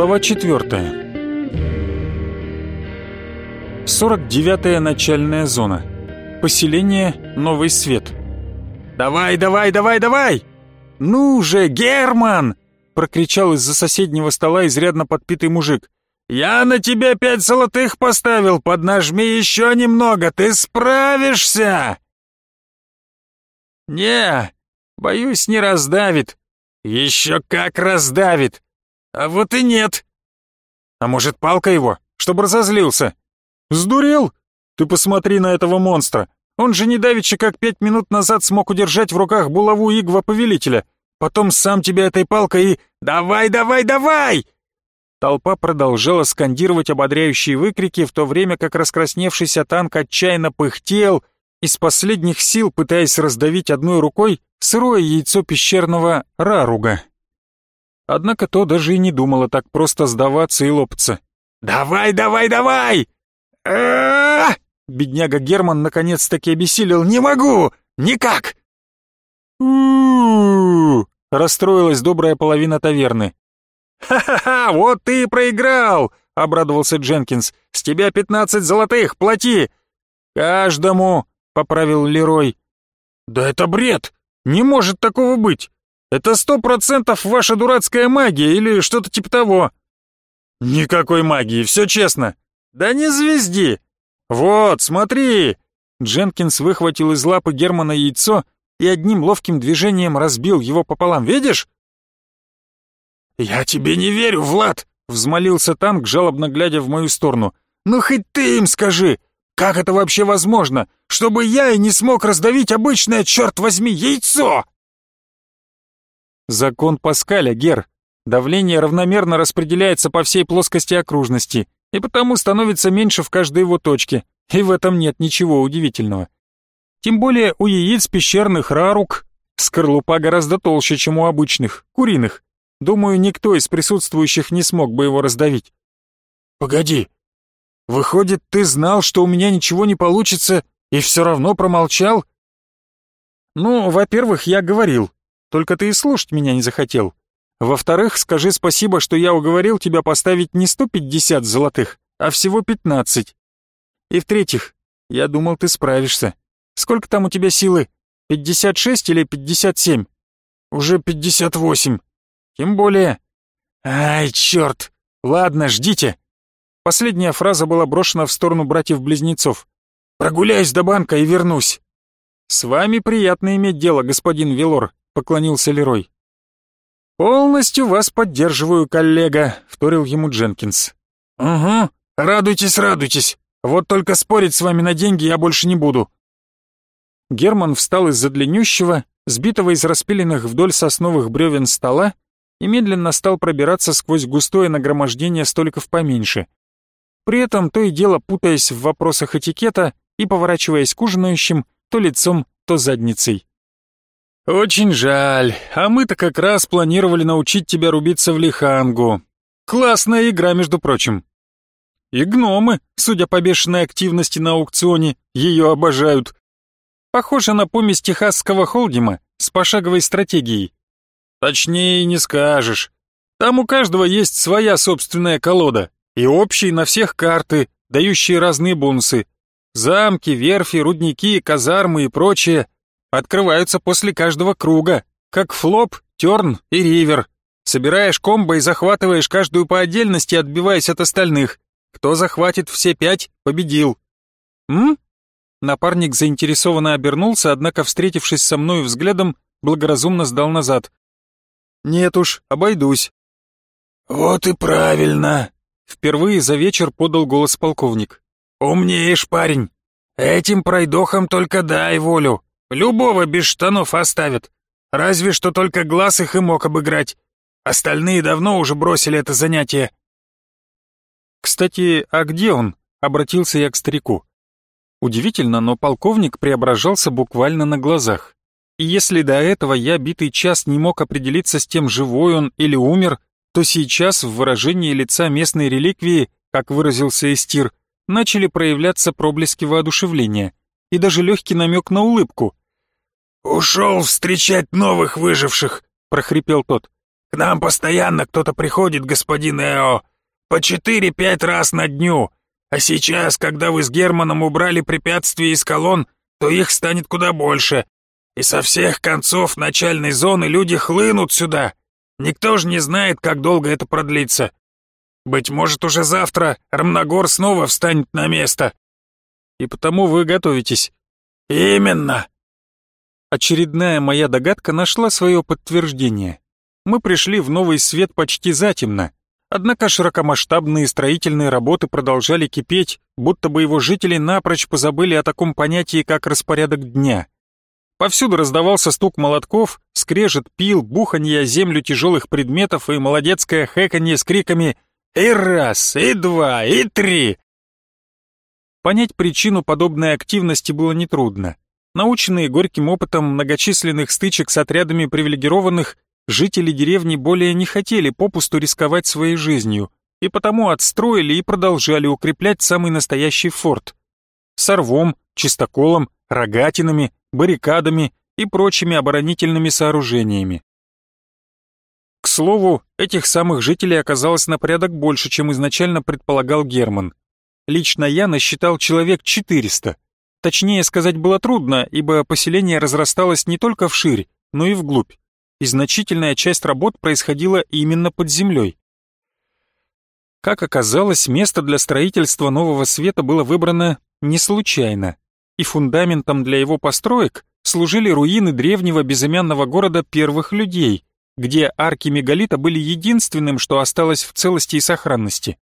Глава 4. 49-я начальная зона. Поселение Новый Свет. «Давай, давай, давай, давай! Ну же, Герман!» прокричал из-за соседнего стола изрядно подпитый мужик. «Я на тебя пять золотых поставил, поднажми еще немного, ты справишься!» «Не, боюсь, не раздавит. Еще как раздавит. А вот и нет. А может, палка его, чтобы разозлился? Сдурел? Ты посмотри на этого монстра. Он же недавеча как пять минут назад смог удержать в руках булаву Игва Повелителя. Потом сам тебя этой палкой и... «Давай, давай, давай!» Толпа продолжала скандировать ободряющие выкрики, в то время как раскрасневшийся танк отчаянно пыхтел, из последних сил пытаясь раздавить одной рукой сырое яйцо пещерного раруга. Однако то даже и не думало так просто сдаваться и лопаться. «Давай, давай, давай!» Бедняга Герман наконец-таки обессилел. «Не могу! Никак!» у расстроилась добрая половина таверны. «Ха-ха-ха, вот ты и проиграл!» — обрадовался Дженкинс. «С тебя пятнадцать золотых, плати!» «Каждому!» — поправил Лерой. «Да это бред! Не может такого быть! Это сто процентов ваша дурацкая магия или что-то типа того!» «Никакой магии, все честно!» «Да не звезди! Вот, смотри!» Дженкинс выхватил из лапы Германа яйцо и одним ловким движением разбил его пополам, видишь? «Я тебе не верю, Влад!» — взмолился танк, жалобно глядя в мою сторону. «Ну хоть ты им скажи! Как это вообще возможно, чтобы я и не смог раздавить обычное, черт возьми, яйцо?» Закон Паскаля, Гер. Давление равномерно распределяется по всей плоскости окружности, и потому становится меньше в каждой его точке, и в этом нет ничего удивительного. Тем более у яиц пещерных рарук скорлупа гораздо толще, чем у обычных, куриных. Думаю, никто из присутствующих не смог бы его раздавить. «Погоди, Выходит, ты знал, что у меня ничего не получится, и все равно промолчал? Ну, во-первых, я говорил, только ты и слушать меня не захотел. Во-вторых, скажи спасибо, что я уговорил тебя поставить не 150 золотых, а всего 15. И в-третьих, я думал, ты справишься. Сколько там у тебя силы? 56 или 57? Уже 58. Тем более. Ай, черт. Ладно, ждите. Последняя фраза была брошена в сторону братьев-близнецов. «Прогуляюсь до банка и вернусь». «С вами приятно иметь дело, господин Велор», — поклонился Лерой. «Полностью вас поддерживаю, коллега», — вторил ему Дженкинс. «Угу, радуйтесь, радуйтесь. Вот только спорить с вами на деньги я больше не буду». Герман встал из-за длиннющего, сбитого из распиленных вдоль сосновых бревен стола и медленно стал пробираться сквозь густое нагромождение столиков поменьше при этом то и дело путаясь в вопросах этикета и поворачиваясь к ужинающим то лицом, то задницей. «Очень жаль, а мы-то как раз планировали научить тебя рубиться в лихангу. Классная игра, между прочим». И гномы, судя по бешеной активности на аукционе, ее обожают. Похоже на помесь техасского холдима с пошаговой стратегией. Точнее не скажешь. Там у каждого есть своя собственная колода, и общие на всех карты, дающие разные бонусы. Замки, верфи, рудники, казармы и прочее открываются после каждого круга, как флоп, терн и ривер. Собираешь комбо и захватываешь каждую по отдельности, отбиваясь от остальных. Кто захватит все пять, победил. М? Напарник заинтересованно обернулся, однако, встретившись со мной взглядом, благоразумно сдал назад. «Нет уж, обойдусь». «Вот и правильно», Впервые за вечер подал голос полковник. «Умнеешь, парень. Этим пройдохам только дай волю. Любого без штанов оставят. Разве что только глаз их и мог обыграть. Остальные давно уже бросили это занятие». «Кстати, а где он?» — обратился я к старику. Удивительно, но полковник преображался буквально на глазах. И если до этого я битый час не мог определиться с тем, живой он или умер, то сейчас в выражении лица местной реликвии, как выразился Эстир, начали проявляться проблески воодушевления и даже легкий намек на улыбку. «Ушел встречать новых выживших», — прохрипел тот. К нам постоянно кто-то приходит, господин Эо. По четыре-пять раз на дню. А сейчас, когда вы с Германом убрали препятствия из колонн, то их станет куда больше. И со всех концов начальной зоны люди хлынут сюда. Никто же не знает, как долго это продлится. Быть может, уже завтра Рамногор снова встанет на место. И потому вы готовитесь. Именно. Очередная моя догадка нашла свое подтверждение. Мы пришли в новый свет почти затемно. Однако широкомасштабные строительные работы продолжали кипеть, будто бы его жители напрочь позабыли о таком понятии, как распорядок дня. Повсюду раздавался стук молотков, скрежет пил, буханье о землю тяжелых предметов и молодецкое хэканье с криками «И раз, и два, и три!». Понять причину подобной активности было нетрудно. Наученные горьким опытом многочисленных стычек с отрядами привилегированных, жители деревни более не хотели попусту рисковать своей жизнью, и потому отстроили и продолжали укреплять самый настоящий форт. С рвом, чистоколом, рогатинами, баррикадами и прочими оборонительными сооружениями. К слову, этих самых жителей оказалось на порядок больше, чем изначально предполагал Герман. Лично я насчитал человек 400. Точнее сказать было трудно, ибо поселение разрасталось не только вширь, но и вглубь и значительная часть работ происходила именно под землей. Как оказалось, место для строительства нового света было выбрано не случайно, и фундаментом для его построек служили руины древнего безымянного города первых людей, где арки мегалита были единственным, что осталось в целости и сохранности.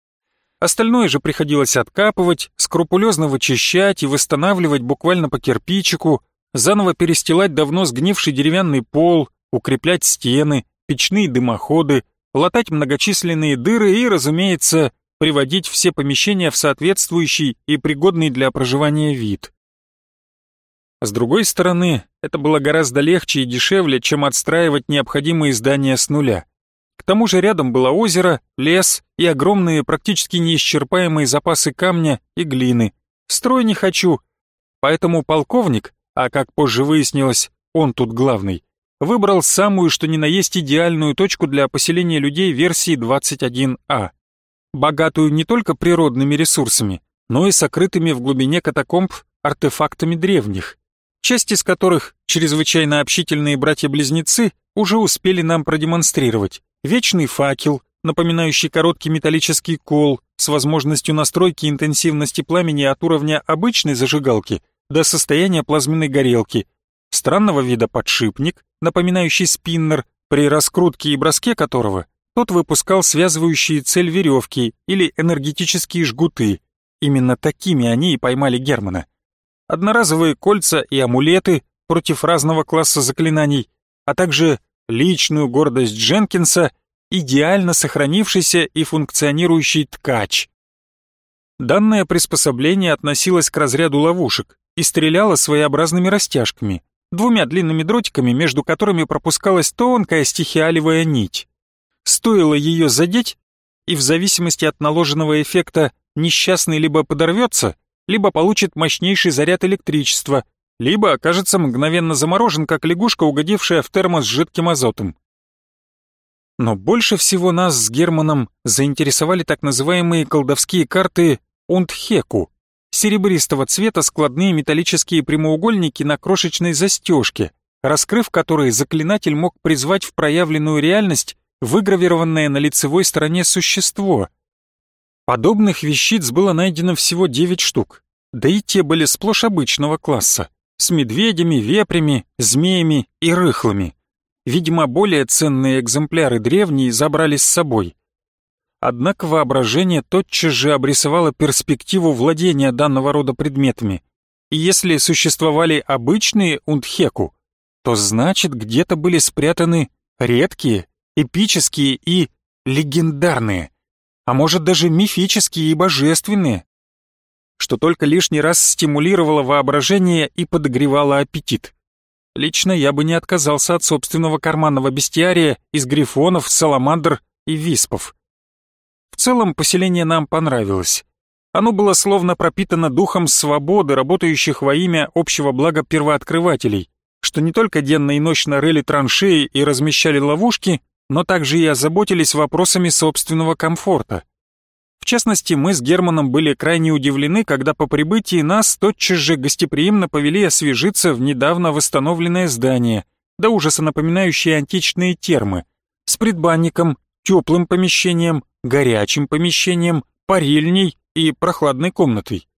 Остальное же приходилось откапывать, скрупулезно вычищать и восстанавливать буквально по кирпичику, заново перестилать давно сгнивший деревянный пол, укреплять стены, печные дымоходы, латать многочисленные дыры и, разумеется, приводить все помещения в соответствующий и пригодный для проживания вид. С другой стороны, это было гораздо легче и дешевле, чем отстраивать необходимые здания с нуля. К тому же рядом было озеро, лес и огромные, практически неисчерпаемые запасы камня и глины. Строй не хочу. Поэтому полковник, а как позже выяснилось, он тут главный, выбрал самую что ни на есть идеальную точку для поселения людей версии 21А. Богатую не только природными ресурсами, но и сокрытыми в глубине катакомб артефактами древних, часть из которых чрезвычайно общительные братья-близнецы уже успели нам продемонстрировать. Вечный факел, напоминающий короткий металлический кол с возможностью настройки интенсивности пламени от уровня обычной зажигалки до состояния плазменной горелки, странного вида подшипник, напоминающий спиннер, при раскрутке и броске которого тот выпускал связывающие цель веревки или энергетические жгуты. Именно такими они и поймали Германа. Одноразовые кольца и амулеты против разного класса заклинаний, а также личную гордость Дженкинса, идеально сохранившийся и функционирующий ткач. Данное приспособление относилось к разряду ловушек и стреляло своеобразными растяжками, двумя длинными дротиками, между которыми пропускалась тонкая стихиалевая нить. Стоило ее задеть, и в зависимости от наложенного эффекта несчастный либо подорвется, либо получит мощнейший заряд электричества, либо окажется мгновенно заморожен, как лягушка, угодившая в термос с жидким азотом. Но больше всего нас с Германом заинтересовали так называемые колдовские карты Унтхеку, серебристого цвета складные металлические прямоугольники на крошечной застежке, раскрыв которые заклинатель мог призвать в проявленную реальность выгравированное на лицевой стороне существо. Подобных вещиц было найдено всего 9 штук, да и те были сплошь обычного класса, с медведями, вепрями, змеями и рыхлыми. Видимо, более ценные экземпляры древние забрали с собой. Однако воображение тотчас же обрисовало перспективу владения данного рода предметами. И если существовали обычные унтхеку, то значит где-то были спрятаны редкие, эпические и легендарные, а может даже мифические и божественные, что только лишний раз стимулировало воображение и подогревало аппетит. Лично я бы не отказался от собственного карманного бестиария из грифонов, саламандр и виспов. В целом поселение нам понравилось. Оно было словно пропитано духом свободы, работающих во имя общего блага первооткрывателей, что не только денно и ночно рыли траншеи и размещали ловушки, но также и озаботились вопросами собственного комфорта. В частности, мы с Германом были крайне удивлены, когда по прибытии нас тотчас же гостеприимно повели освежиться в недавно восстановленное здание, до ужаса напоминающее античные термы, с предбанником, теплым помещением, горячим помещением, парильней и прохладной комнатой.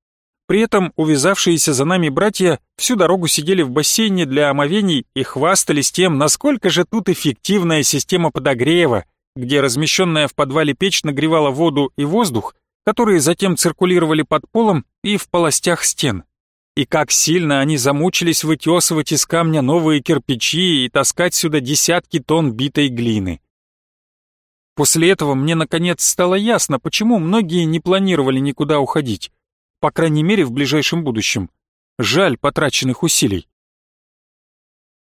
При этом увязавшиеся за нами братья всю дорогу сидели в бассейне для омовений и хвастались тем, насколько же тут эффективная система подогрева, где размещенная в подвале печь нагревала воду и воздух, которые затем циркулировали под полом и в полостях стен. И как сильно они замучились вытесывать из камня новые кирпичи и таскать сюда десятки тонн битой глины. После этого мне наконец стало ясно, почему многие не планировали никуда уходить по крайней мере в ближайшем будущем. Жаль потраченных усилий.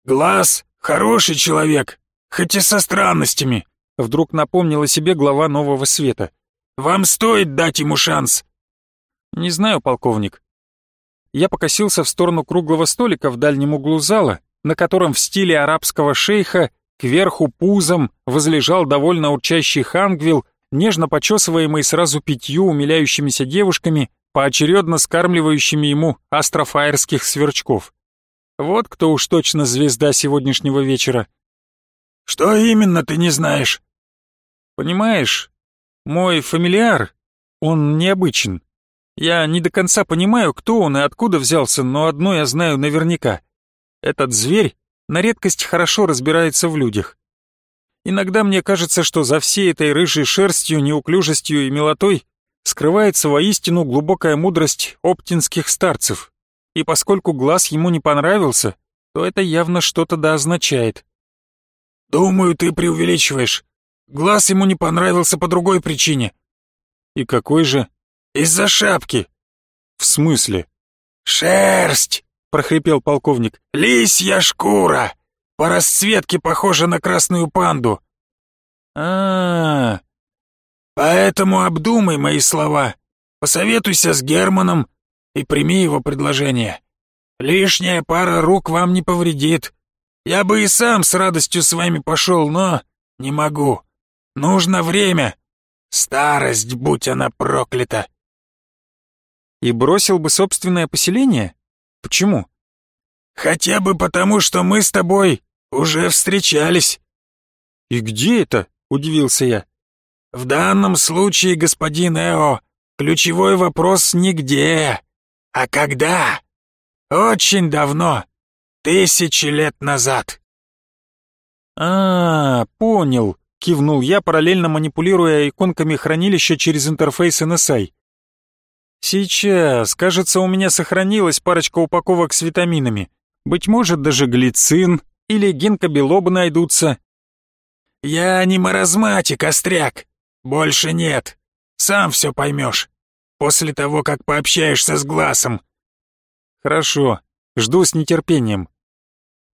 «Глаз — хороший человек, хоть и со странностями», — вдруг напомнила себе глава Нового Света. «Вам стоит дать ему шанс». «Не знаю, полковник». Я покосился в сторону круглого столика в дальнем углу зала, на котором в стиле арабского шейха кверху пузом возлежал довольно урчащий хангвилл, нежно почесываемый сразу пятью умиляющимися девушками поочередно скармливающими ему астрофаерских сверчков. Вот кто уж точно звезда сегодняшнего вечера. «Что именно ты не знаешь?» «Понимаешь, мой фамильяр, он необычен. Я не до конца понимаю, кто он и откуда взялся, но одно я знаю наверняка. Этот зверь на редкость хорошо разбирается в людях. Иногда мне кажется, что за всей этой рыжей шерстью, неуклюжестью и милотой скрывается воистину глубокая мудрость оптинских старцев, и поскольку глаз ему не понравился, то это явно что-то да означает. «Думаю, ты преувеличиваешь. Глаз ему не понравился по другой причине». «И какой же?» «Из-за шапки». «В смысле?» «Шерсть!» — прохрипел полковник. «Лисья шкура! По расцветке похожа на красную панду». А, -а, -а Поэтому обдумай мои слова, посоветуйся с Германом и прими его предложение. Лишняя пара рук вам не повредит. Я бы и сам с радостью с вами пошел, но не могу. Нужно время. Старость, будь она проклята. И бросил бы собственное поселение? Почему? Хотя бы потому, что мы с тобой уже встречались. И где это? Удивился я. В данном случае, господин Эо, ключевой вопрос нигде, а когда? Очень давно, тысячи лет назад. -а понял, кивнул я, параллельно манипулируя иконками хранилища через интерфейс NSI. Сейчас, кажется, у меня сохранилась парочка упаковок с витаминами. Быть может, даже глицин или гинкобелобы найдутся. Я не маразматик, остряк. «Больше нет. Сам все поймешь. После того, как пообщаешься с Глазом». «Хорошо. Жду с нетерпением».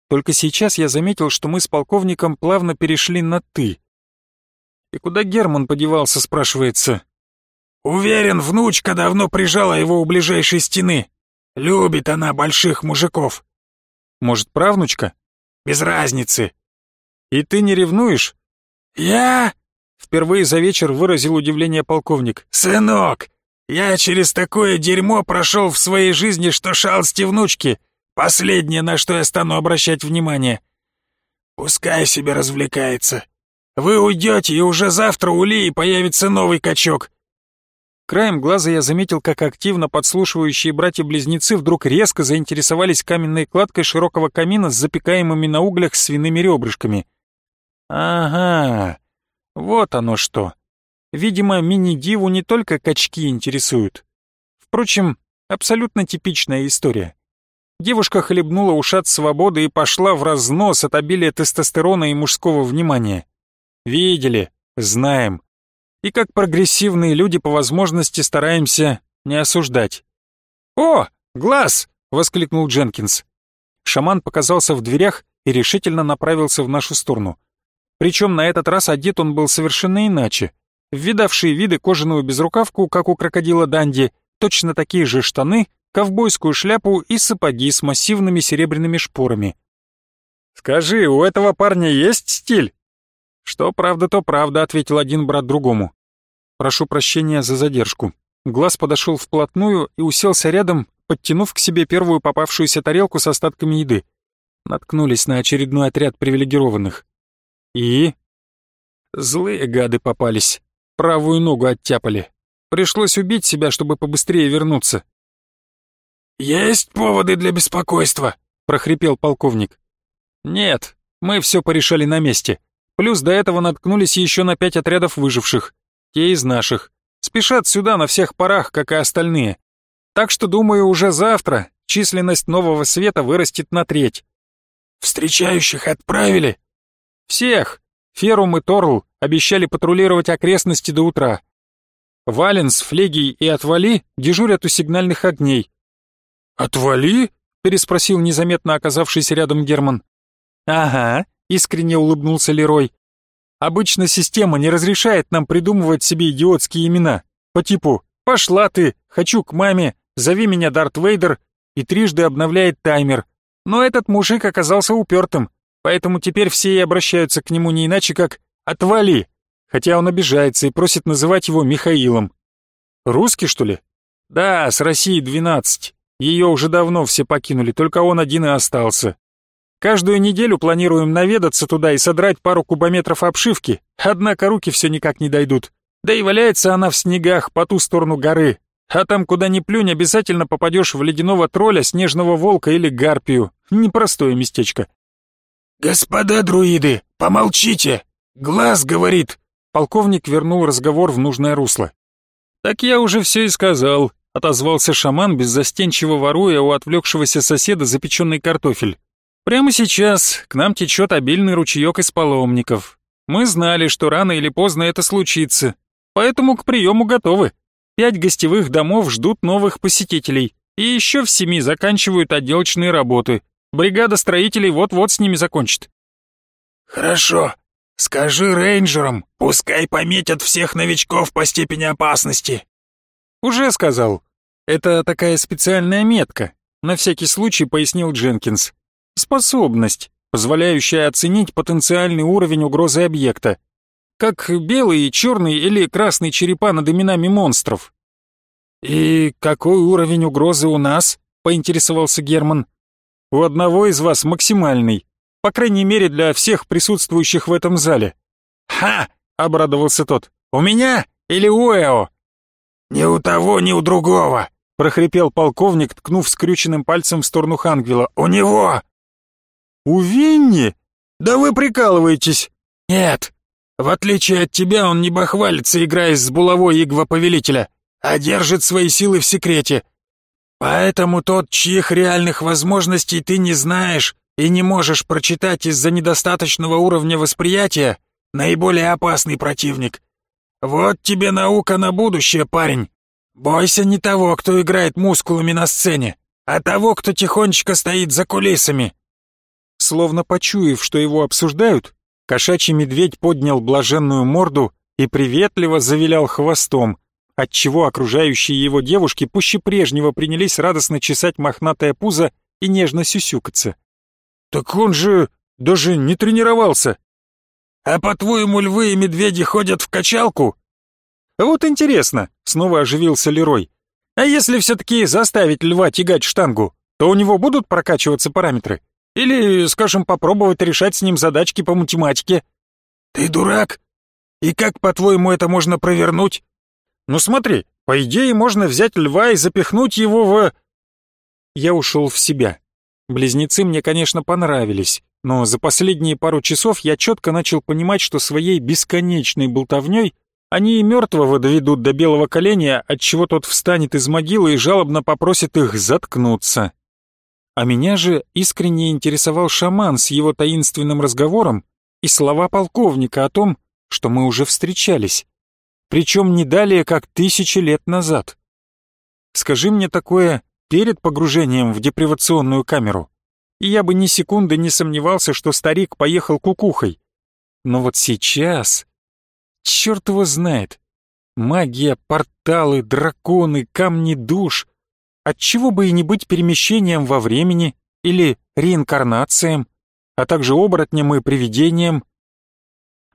Только сейчас я заметил, что мы с полковником плавно перешли на «ты». «И куда Герман подевался?» — спрашивается. «Уверен, внучка давно прижала его у ближайшей стены. Любит она больших мужиков». «Может, правнучка?» «Без разницы». «И ты не ревнуешь?» «Я?» Впервые за вечер выразил удивление полковник. «Сынок, я через такое дерьмо прошел в своей жизни, что шалости внучки. Последнее, на что я стану обращать внимание. Пускай себе развлекается. Вы уйдете, и уже завтра у Лии появится новый качок». Краем глаза я заметил, как активно подслушивающие братья-близнецы вдруг резко заинтересовались каменной кладкой широкого камина с запекаемыми на углях свиными ребрышками. «Ага, вот оно что. Видимо, мини-диву не только качки интересуют. Впрочем, абсолютно типичная история. Девушка хлебнула ушат свободы и пошла в разнос от обилия тестостерона и мужского внимания. Видели, знаем. И как прогрессивные люди по возможности стараемся не осуждать. «О, глаз!» — воскликнул Дженкинс. Шаман показался в дверях и решительно направился в нашу сторону. Причем на этот раз одет он был совершенно иначе. Видавшие виды кожаную безрукавку, как у крокодила Данди, точно такие же штаны, ковбойскую шляпу и сапоги с массивными серебряными шпорами. «Скажи, у этого парня есть стиль?» «Что правда, то правда», — ответил один брат другому. «Прошу прощения за задержку». Глаз подошел вплотную и уселся рядом, подтянув к себе первую попавшуюся тарелку с остатками еды. Наткнулись на очередной отряд привилегированных. И? Злые гады попались. Правую ногу оттяпали. Пришлось убить себя, чтобы побыстрее вернуться. «Есть поводы для беспокойства», — прохрипел полковник. «Нет, мы все порешали на месте. Плюс до этого наткнулись еще на пять отрядов выживших. Те из наших. Спешат сюда на всех парах, как и остальные. Так что, думаю, уже завтра численность нового света вырастет на треть. Встречающих отправили? Всех. Ферум и Торл обещали патрулировать окрестности до утра. Валенс, Флегий и Отвали дежурят у сигнальных огней. «Отвали?» — переспросил незаметно оказавшийся рядом Герман. «Ага», — искренне улыбнулся Лерой. «Обычно система не разрешает нам придумывать себе идиотские имена, по типу «пошла ты, хочу к маме, зови меня Дарт Вейдер» и трижды обновляет таймер. Но этот мужик оказался упертым, поэтому теперь все и обращаются к нему не иначе, как «отвали», хотя он обижается и просит называть его Михаилом. Русский, что ли? Да, с России 12. Ее уже давно все покинули, только он один и остался. Каждую неделю планируем наведаться туда и содрать пару кубометров обшивки, однако руки все никак не дойдут. Да и валяется она в снегах по ту сторону горы, а там, куда ни плюнь, обязательно попадешь в ледяного тролля, снежного волка или гарпию. Непростое местечко. «Господа друиды, помолчите! Глаз говорит!» Полковник вернул разговор в нужное русло. «Так я уже все и сказал», — отозвался шаман, беззастенчиво воруя у отвлекшегося соседа запеченный картофель. «Прямо сейчас к нам течет обильный ручеек из паломников. Мы знали, что рано или поздно это случится, поэтому к приему готовы. Пять гостевых домов ждут новых посетителей, и еще в семи заканчивают отделочные работы. Бригада строителей вот-вот с ними закончит. Хорошо. Скажи рейнджерам, пускай пометят всех новичков по степени опасности. Уже сказал. Это такая специальная метка. На всякий случай пояснил Дженкинс. Способность, позволяющая оценить потенциальный уровень угрозы объекта как белый, черный или красный черепа над именами монстров. «И какой уровень угрозы у нас?» — поинтересовался Герман. «У одного из вас максимальный, по крайней мере для всех присутствующих в этом зале». «Ха!» — обрадовался тот. «У меня или у Эо?» «Ни у того, ни у другого!» — прохрипел полковник, ткнув скрюченным пальцем в сторону Хангвилла. «У него!» «У Винни? Да вы прикалываетесь!» «Нет, в отличие от тебя, он не бахвалится, играя с булавой Игва-повелителя, а держит свои силы в секрете. Поэтому тот, чьих реальных возможностей ты не знаешь и не можешь прочитать из-за недостаточного уровня восприятия, наиболее опасный противник. Вот тебе наука на будущее, парень. Бойся не того, кто играет мускулами на сцене, а того, кто тихонечко стоит за кулисами. Словно почуяв, что его обсуждают, Кошачий медведь поднял блаженную морду и приветливо завилял хвостом, отчего окружающие его девушки пуще прежнего принялись радостно чесать мохнатое пузо и нежно сюсюкаться. «Так он же даже не тренировался!» «А по-твоему, львы и медведи ходят в качалку?» «Вот интересно», — снова оживился Лерой. «А если все-таки заставить льва тягать штангу, то у него будут прокачиваться параметры?» Или, скажем, попробовать решать с ним задачки по математике. Ты дурак? И как, по-твоему, это можно провернуть? Ну смотри, по идее можно взять льва и запихнуть его в... Я ушел в себя. Близнецы мне, конечно, понравились, но за последние пару часов я четко начал понимать, что своей бесконечной болтовней они и мертвого доведут до белого коленя, отчего тот встанет из могилы и жалобно попросит их заткнуться. А меня же искренне интересовал шаман с его таинственным разговором и слова полковника о том, что мы уже встречались. Причем не далее, как тысячи лет назад. Скажи мне такое перед погружением в депривационную камеру, и я бы ни секунды не сомневался, что старик поехал кукухой. Но вот сейчас... Черт его знает. Магия, порталы, драконы, камни душ — Отчего бы и не быть перемещением во времени или реинкарнацием, а также оборотнем и привидением.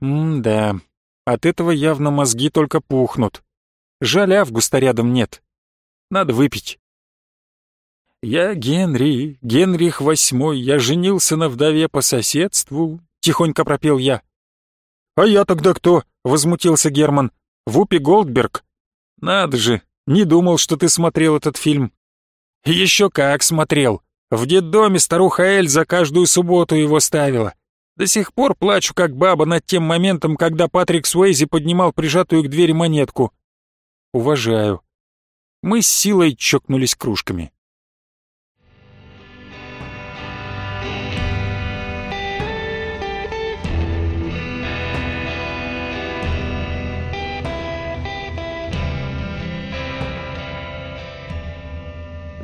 М-да, от этого явно мозги только пухнут. Жаль, Августа рядом нет. Надо выпить. «Я Генри, Генрих Восьмой, я женился на вдове по соседству», — тихонько пропел я. «А я тогда кто?» — возмутился Герман. «Вупи Голдберг». «Надо же, не думал, что ты смотрел этот фильм». «Еще как смотрел. В детдоме старуха Эльза каждую субботу его ставила. До сих пор плачу, как баба, над тем моментом, когда Патрик Суэйзи поднимал прижатую к двери монетку. Уважаю. Мы с силой чокнулись кружками.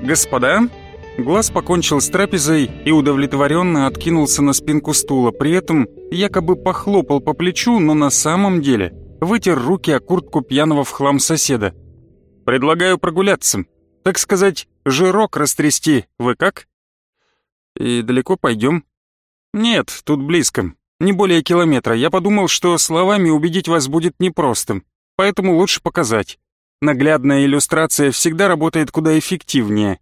«Господа, Глаз покончил с трапезой и удовлетворенно откинулся на спинку стула, при этом якобы похлопал по плечу, но на самом деле вытер руки о куртку пьяного в хлам соседа. «Предлагаю прогуляться. Так сказать, жирок растрясти. Вы как?» «И далеко пойдем?» «Нет, тут близко. Не более километра. Я подумал, что словами убедить вас будет непросто, поэтому лучше показать. Наглядная иллюстрация всегда работает куда эффективнее».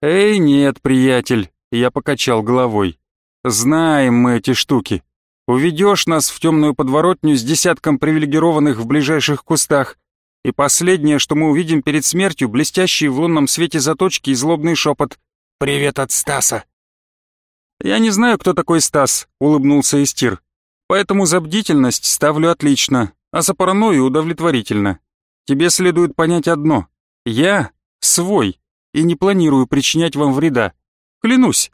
«Эй, нет, приятель», — я покачал головой. «Знаем мы эти штуки. Уведешь нас в темную подворотню с десятком привилегированных в ближайших кустах, и последнее, что мы увидим перед смертью, блестящие в лунном свете заточки и злобный шепот. «Привет от Стаса!» «Я не знаю, кто такой Стас», — улыбнулся Истир. «Поэтому за бдительность ставлю отлично, а за паранойю удовлетворительно. Тебе следует понять одно. Я свой и не планирую причинять вам вреда. Клянусь!»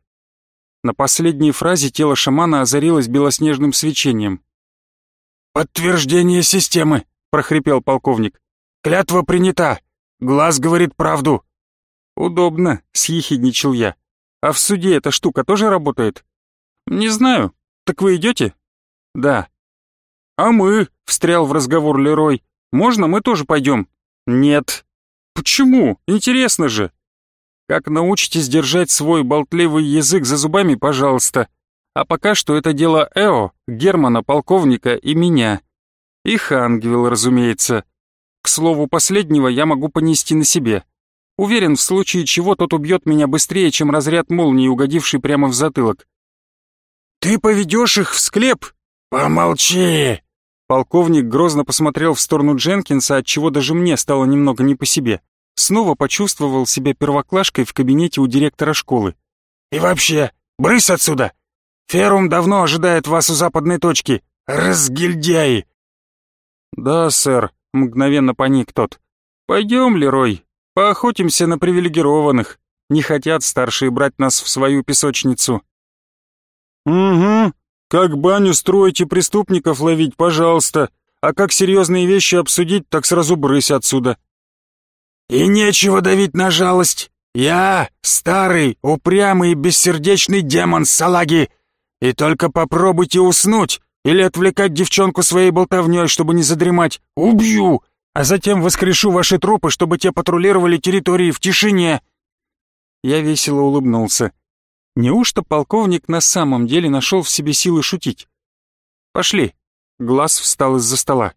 На последней фразе тело шамана озарилось белоснежным свечением. «Подтверждение системы!» — прохрипел полковник. «Клятва принята! Глаз говорит правду!» «Удобно», — съехидничал я. «А в суде эта штука тоже работает?» «Не знаю. Так вы идете?» «Да». «А мы?» — встрял в разговор Лерой. «Можно мы тоже пойдем?» «Нет». «Почему? Интересно же!» Как научитесь держать свой болтливый язык за зубами, пожалуйста. А пока что это дело Эо, Германа, полковника и меня. И Хангвилл, разумеется. К слову, последнего я могу понести на себе. Уверен, в случае чего тот убьет меня быстрее, чем разряд молнии, угодивший прямо в затылок. «Ты поведешь их в склеп?» «Помолчи!» Полковник грозно посмотрел в сторону Дженкинса, отчего даже мне стало немного не по себе снова почувствовал себя первоклашкой в кабинете у директора школы. «И вообще, брысь отсюда! Ферум давно ожидает вас у западной точки. Разгильдяи!» «Да, сэр», — мгновенно поник тот. «Пойдем, Лерой, поохотимся на привилегированных. Не хотят старшие брать нас в свою песочницу». «Угу, как баню строить и преступников ловить, пожалуйста, а как серьезные вещи обсудить, так сразу брысь отсюда», и нечего давить на жалость. Я старый, упрямый бессердечный демон салаги. И только попробуйте уснуть или отвлекать девчонку своей болтовней, чтобы не задремать. Убью, а затем воскрешу ваши трупы, чтобы те патрулировали территории в тишине. Я весело улыбнулся. Неужто полковник на самом деле нашел в себе силы шутить? Пошли. Глаз встал из-за стола.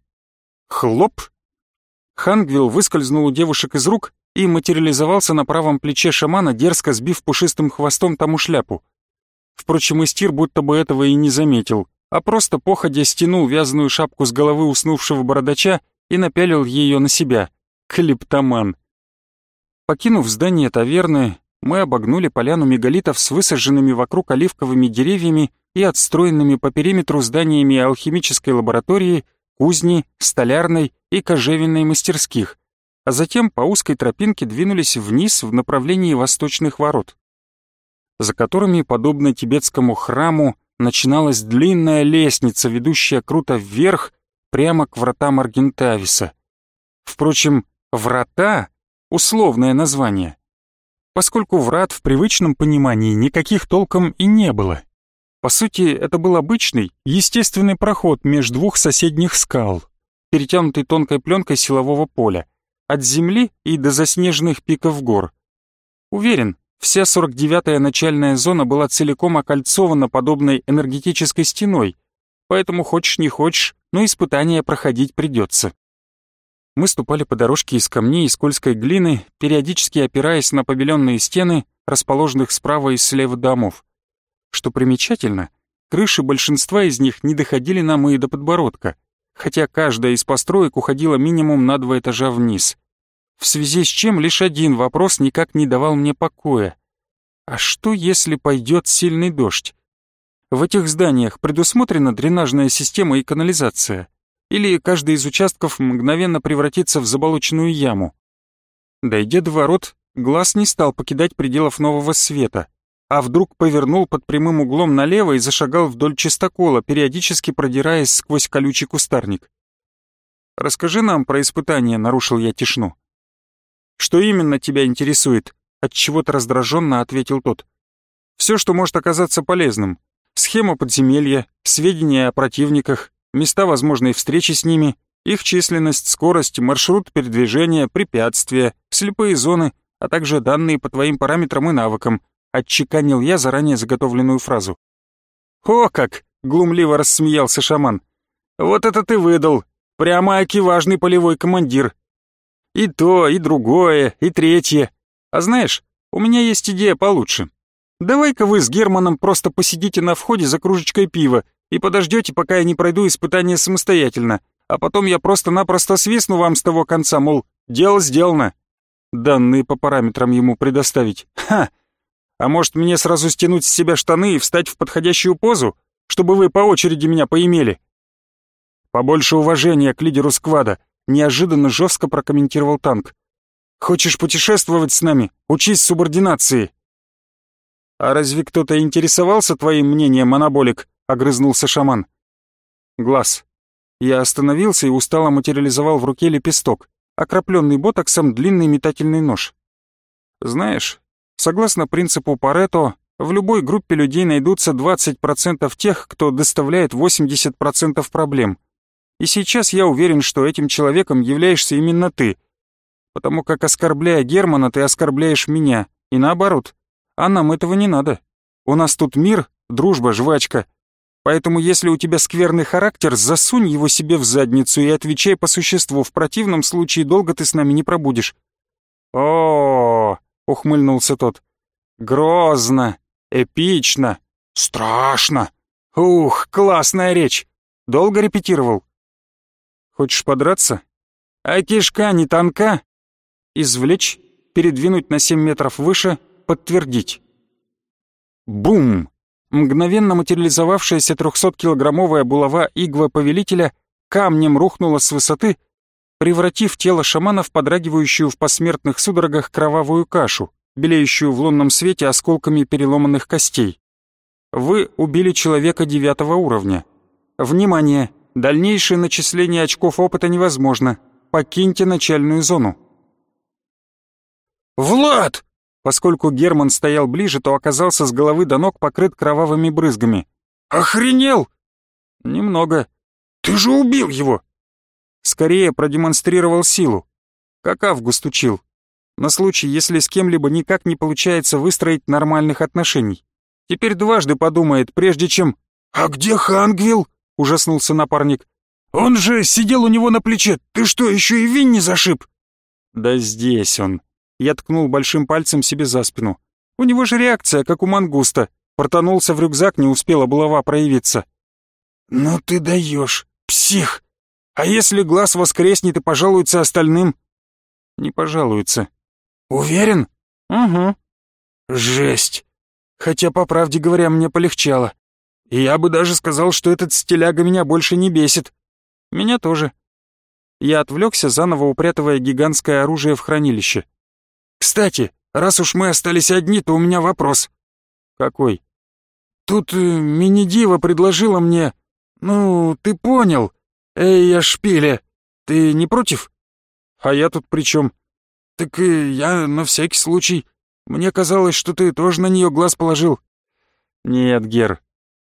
Хлоп! Хангвилл выскользнул у девушек из рук и материализовался на правом плече шамана, дерзко сбив пушистым хвостом тому шляпу. Впрочем, Истир будто бы этого и не заметил, а просто походя стянул вязаную шапку с головы уснувшего бородача и напялил ее на себя. Клептоман. Покинув здание таверны, мы обогнули поляну мегалитов с высаженными вокруг оливковыми деревьями и отстроенными по периметру зданиями алхимической лаборатории, кузни, столярной и кожевенной мастерских, а затем по узкой тропинке двинулись вниз в направлении восточных ворот, за которыми, подобно тибетскому храму, начиналась длинная лестница, ведущая круто вверх, прямо к вратам Аргентависа. Впрочем, врата — условное название, поскольку врат в привычном понимании никаких толком и не было. По сути, это был обычный, естественный проход между двух соседних скал, перетянутый тонкой пленкой силового поля, от земли и до заснеженных пиков гор. Уверен, вся 49-я начальная зона была целиком окольцована подобной энергетической стеной, поэтому хочешь не хочешь, но испытания проходить придется. Мы ступали по дорожке из камней и скользкой глины, периодически опираясь на побеленные стены, расположенных справа и слева домов. Что примечательно, крыши большинства из них не доходили нам и до подбородка, хотя каждая из построек уходила минимум на два этажа вниз. В связи с чем лишь один вопрос никак не давал мне покоя. А что, если пойдет сильный дождь? В этих зданиях предусмотрена дренажная система и канализация? Или каждый из участков мгновенно превратится в заболоченную яму? Дойдя до ворот, глаз не стал покидать пределов нового света, а вдруг повернул под прямым углом налево и зашагал вдоль чистокола, периодически продираясь сквозь колючий кустарник. «Расскажи нам про испытание», — нарушил я тишину. «Что именно тебя интересует?» От чего-то раздраженно ответил тот. Все, что может оказаться полезным. Схема подземелья, сведения о противниках, места возможной встречи с ними, их численность, скорость, маршрут передвижения, препятствия, слепые зоны, а также данные по твоим параметрам и навыкам, отчеканил я заранее заготовленную фразу. «О как!» — глумливо рассмеялся шаман. «Вот это ты выдал! Прямо-аки важный полевой командир! И то, и другое, и третье. А знаешь, у меня есть идея получше. Давай-ка вы с Германом просто посидите на входе за кружечкой пива и подождете, пока я не пройду испытание самостоятельно, а потом я просто-напросто свистну вам с того конца, мол, дело сделано. Данные по параметрам ему предоставить. Ха! А может мне сразу стянуть с себя штаны и встать в подходящую позу, чтобы вы по очереди меня поимели? Побольше уважения к лидеру сквада, неожиданно жестко прокомментировал танк. «Хочешь путешествовать с нами? Учись субординации!» «А разве кто-то интересовался твоим мнением, анаболик?» — огрызнулся шаман. «Глаз». Я остановился и устало материализовал в руке лепесток, окропленный ботоксом длинный метательный нож. «Знаешь, согласно принципу Парето, в любой группе людей найдутся 20% тех, кто доставляет 80% проблем. И сейчас я уверен, что этим человеком являешься именно ты. Потому как, оскорбляя Германа, ты оскорбляешь меня. И наоборот. А нам этого не надо. У нас тут мир, дружба, жвачка. Поэтому если у тебя скверный характер, засунь его себе в задницу и отвечай по существу. В противном случае долго ты с нами не пробудешь. О, ухмыльнулся тот. Грозно, эпично, страшно. Ух, классная речь. Долго репетировал? Хочешь подраться? А кишка не тонка? Извлечь, передвинуть на 7 метров выше, подтвердить. Бум! Мгновенно материализовавшаяся 300-килограммовая булава игва повелителя камнем рухнула с высоты, превратив тело шамана в подрагивающую в посмертных судорогах кровавую кашу, белеющую в лунном свете осколками переломанных костей. Вы убили человека девятого уровня. Внимание! Дальнейшее начисление очков опыта невозможно. Покиньте начальную зону. «Влад!» Поскольку Герман стоял ближе, то оказался с головы до ног покрыт кровавыми брызгами. «Охренел!» «Немного». «Ты же убил его!» Скорее продемонстрировал силу. Как Август учил. На случай, если с кем-либо никак не получается выстроить нормальных отношений. Теперь дважды подумает, прежде чем... «А где Хангвилл?» — ужаснулся напарник. «Он же сидел у него на плече, ты что, еще и Винни зашиб?» «Да здесь он». Я ткнул большим пальцем себе за спину. «У него же реакция, как у мангуста. Портанулся в рюкзак, не успела булава проявиться». «Ну ты даешь, псих! А если глаз воскреснет и пожалуется остальным?» «Не пожалуется». «Уверен?» «Угу». «Жесть! Хотя, по правде говоря, мне полегчало. Я бы даже сказал, что этот стиляга меня больше не бесит. Меня тоже. Я отвлекся, заново упрятывая гигантское оружие в хранилище. Кстати, раз уж мы остались одни, то у меня вопрос. Какой? Тут э, мини-дива предложила мне... Ну, ты понял. Эй, я шпиля. Ты не против? А я тут при чем? Так э, я на всякий случай. Мне казалось, что ты тоже на нее глаз положил. Нет, Гер,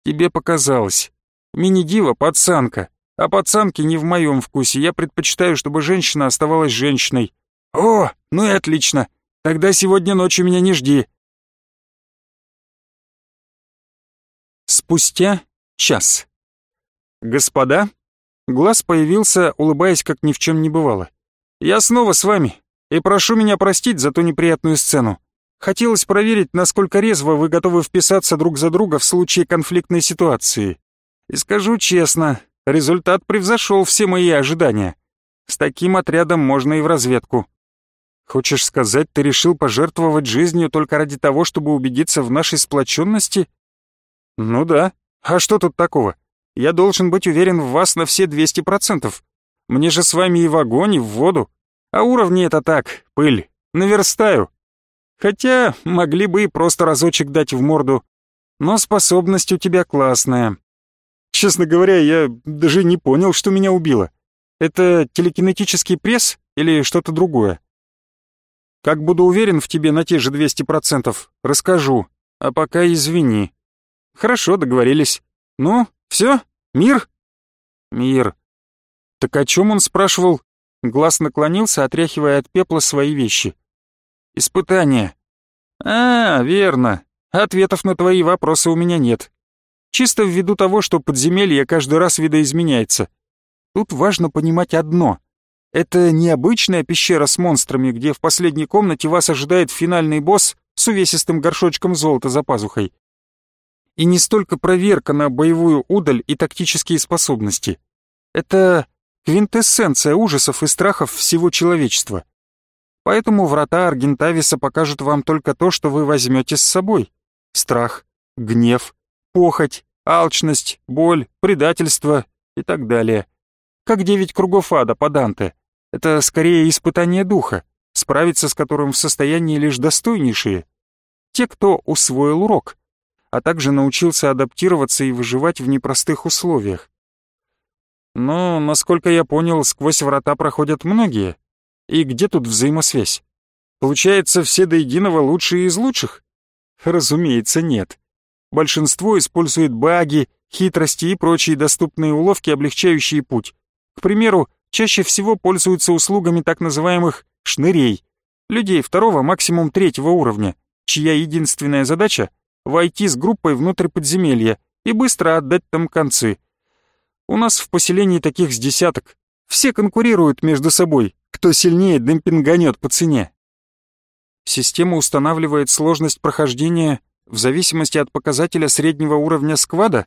Тебе показалось. Мини-дива — пацанка. А пацанки не в моем вкусе. Я предпочитаю, чтобы женщина оставалась женщиной. О, ну и отлично. Тогда сегодня ночью меня не жди. Спустя час. «Господа?» Глаз появился, улыбаясь, как ни в чем не бывало. «Я снова с вами, и прошу меня простить за ту неприятную сцену. Хотелось проверить, насколько резво вы готовы вписаться друг за друга в случае конфликтной ситуации. И скажу честно, результат превзошел все мои ожидания. С таким отрядом можно и в разведку. Хочешь сказать, ты решил пожертвовать жизнью только ради того, чтобы убедиться в нашей сплоченности? Ну да. А что тут такого? Я должен быть уверен в вас на все 200%. Мне же с вами и в огонь, и в воду. А уровни это так, пыль. Наверстаю. Хотя могли бы и просто разочек дать в морду. Но способность у тебя классная. Честно говоря, я даже не понял, что меня убило. Это телекинетический пресс или что-то другое? Как буду уверен в тебе на те же 200%, расскажу. А пока извини. Хорошо, договорились. Ну, все? Мир? Мир. Так о чем он спрашивал? Глаз наклонился, отряхивая от пепла свои вещи. Испытание. А, верно. Ответов на твои вопросы у меня нет. Чисто ввиду того, что подземелье каждый раз видоизменяется. Тут важно понимать одно. Это необычная пещера с монстрами, где в последней комнате вас ожидает финальный босс с увесистым горшочком золота за пазухой. И не столько проверка на боевую удаль и тактические способности. Это квинтэссенция ужасов и страхов всего человечества. Поэтому врата Аргентависа покажут вам только то, что вы возьмете с собой. Страх, гнев, похоть, алчность, боль, предательство и так далее. Как девять кругов ада по Данте. Это скорее испытание духа, справиться с которым в состоянии лишь достойнейшие. Те, кто усвоил урок, а также научился адаптироваться и выживать в непростых условиях. Но, насколько я понял, сквозь врата проходят многие. И где тут взаимосвязь? Получается, все до единого лучшие из лучших? Разумеется, нет. Большинство использует баги, хитрости и прочие доступные уловки, облегчающие путь. К примеру, чаще всего пользуются услугами так называемых «шнырей», людей второго, максимум третьего уровня, чья единственная задача — войти с группой внутрь подземелья и быстро отдать там концы. У нас в поселении таких с десяток. Все конкурируют между собой, кто сильнее демпинганет по цене. Система устанавливает сложность прохождения в зависимости от показателя среднего уровня сквада?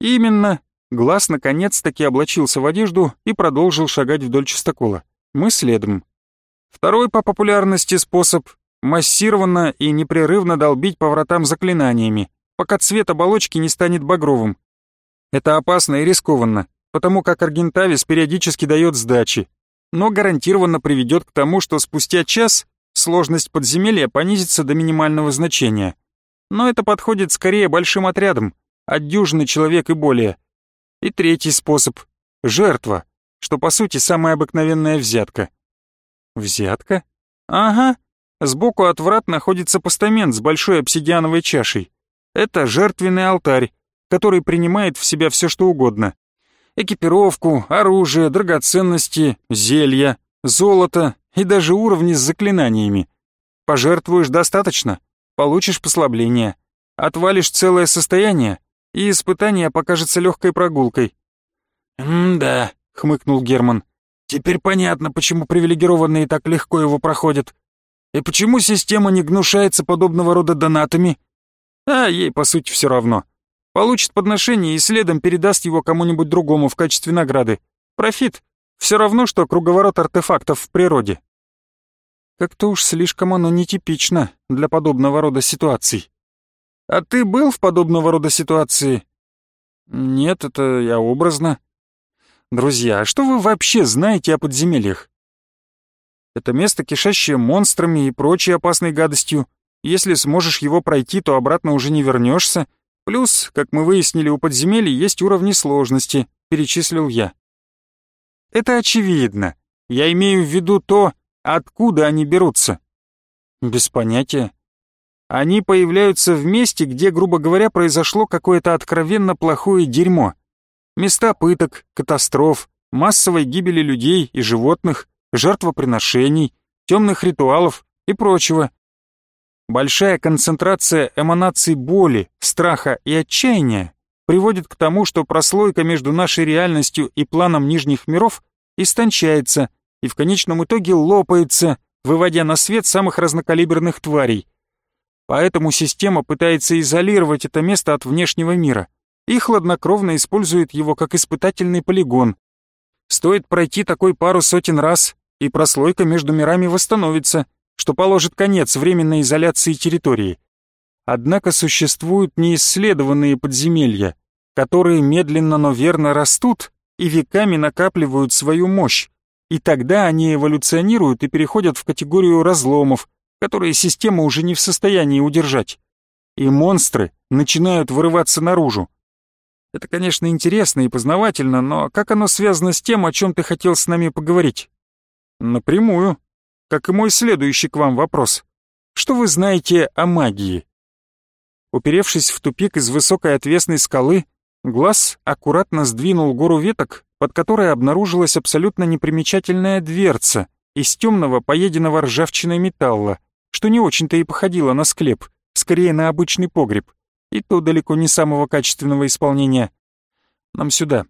Именно. Глаз наконец-таки облачился в одежду и продолжил шагать вдоль чистокола. Мы следом. Второй по популярности способ — массированно и непрерывно долбить по вратам заклинаниями, пока цвет оболочки не станет багровым. Это опасно и рискованно, потому как Аргентавис периодически дает сдачи, но гарантированно приведет к тому, что спустя час сложность подземелья понизится до минимального значения но это подходит скорее большим отрядам, от дюжины человек и более. И третий способ — жертва, что по сути самая обыкновенная взятка. Взятка? Ага. Сбоку от врат находится постамент с большой обсидиановой чашей. Это жертвенный алтарь, который принимает в себя все что угодно. Экипировку, оружие, драгоценности, зелья, золото и даже уровни с заклинаниями. Пожертвуешь достаточно — получишь послабление. Отвалишь целое состояние, и испытание покажется легкой прогулкой». «М-да», — хмыкнул Герман. «Теперь понятно, почему привилегированные так легко его проходят. И почему система не гнушается подобного рода донатами? А ей, по сути, все равно. Получит подношение и следом передаст его кому-нибудь другому в качестве награды. Профит. Все равно, что круговорот артефактов в природе. Как-то уж слишком оно нетипично для подобного рода ситуаций. А ты был в подобного рода ситуации? Нет, это я образно. Друзья, а что вы вообще знаете о подземельях? Это место, кишащее монстрами и прочей опасной гадостью. Если сможешь его пройти, то обратно уже не вернешься. Плюс, как мы выяснили, у подземелий есть уровни сложности, перечислил я. Это очевидно. Я имею в виду то, Откуда они берутся? Без понятия. Они появляются в месте, где, грубо говоря, произошло какое-то откровенно плохое дерьмо. Места пыток, катастроф, массовой гибели людей и животных, жертвоприношений, темных ритуалов и прочего. Большая концентрация эманаций боли, страха и отчаяния приводит к тому, что прослойка между нашей реальностью и планом нижних миров истончается и в конечном итоге лопается, выводя на свет самых разнокалиберных тварей. Поэтому система пытается изолировать это место от внешнего мира и хладнокровно использует его как испытательный полигон. Стоит пройти такой пару сотен раз, и прослойка между мирами восстановится, что положит конец временной изоляции территории. Однако существуют неисследованные подземелья, которые медленно, но верно растут и веками накапливают свою мощь, и тогда они эволюционируют и переходят в категорию разломов, которые система уже не в состоянии удержать. И монстры начинают вырываться наружу. Это, конечно, интересно и познавательно, но как оно связано с тем, о чем ты хотел с нами поговорить? Напрямую. Как и мой следующий к вам вопрос. Что вы знаете о магии? Уперевшись в тупик из высокой отвесной скалы, глаз аккуратно сдвинул гору веток, под которой обнаружилась абсолютно непримечательная дверца из темного поеденного ржавчиной металла, что не очень-то и походило на склеп, скорее на обычный погреб, и то далеко не самого качественного исполнения. Нам сюда.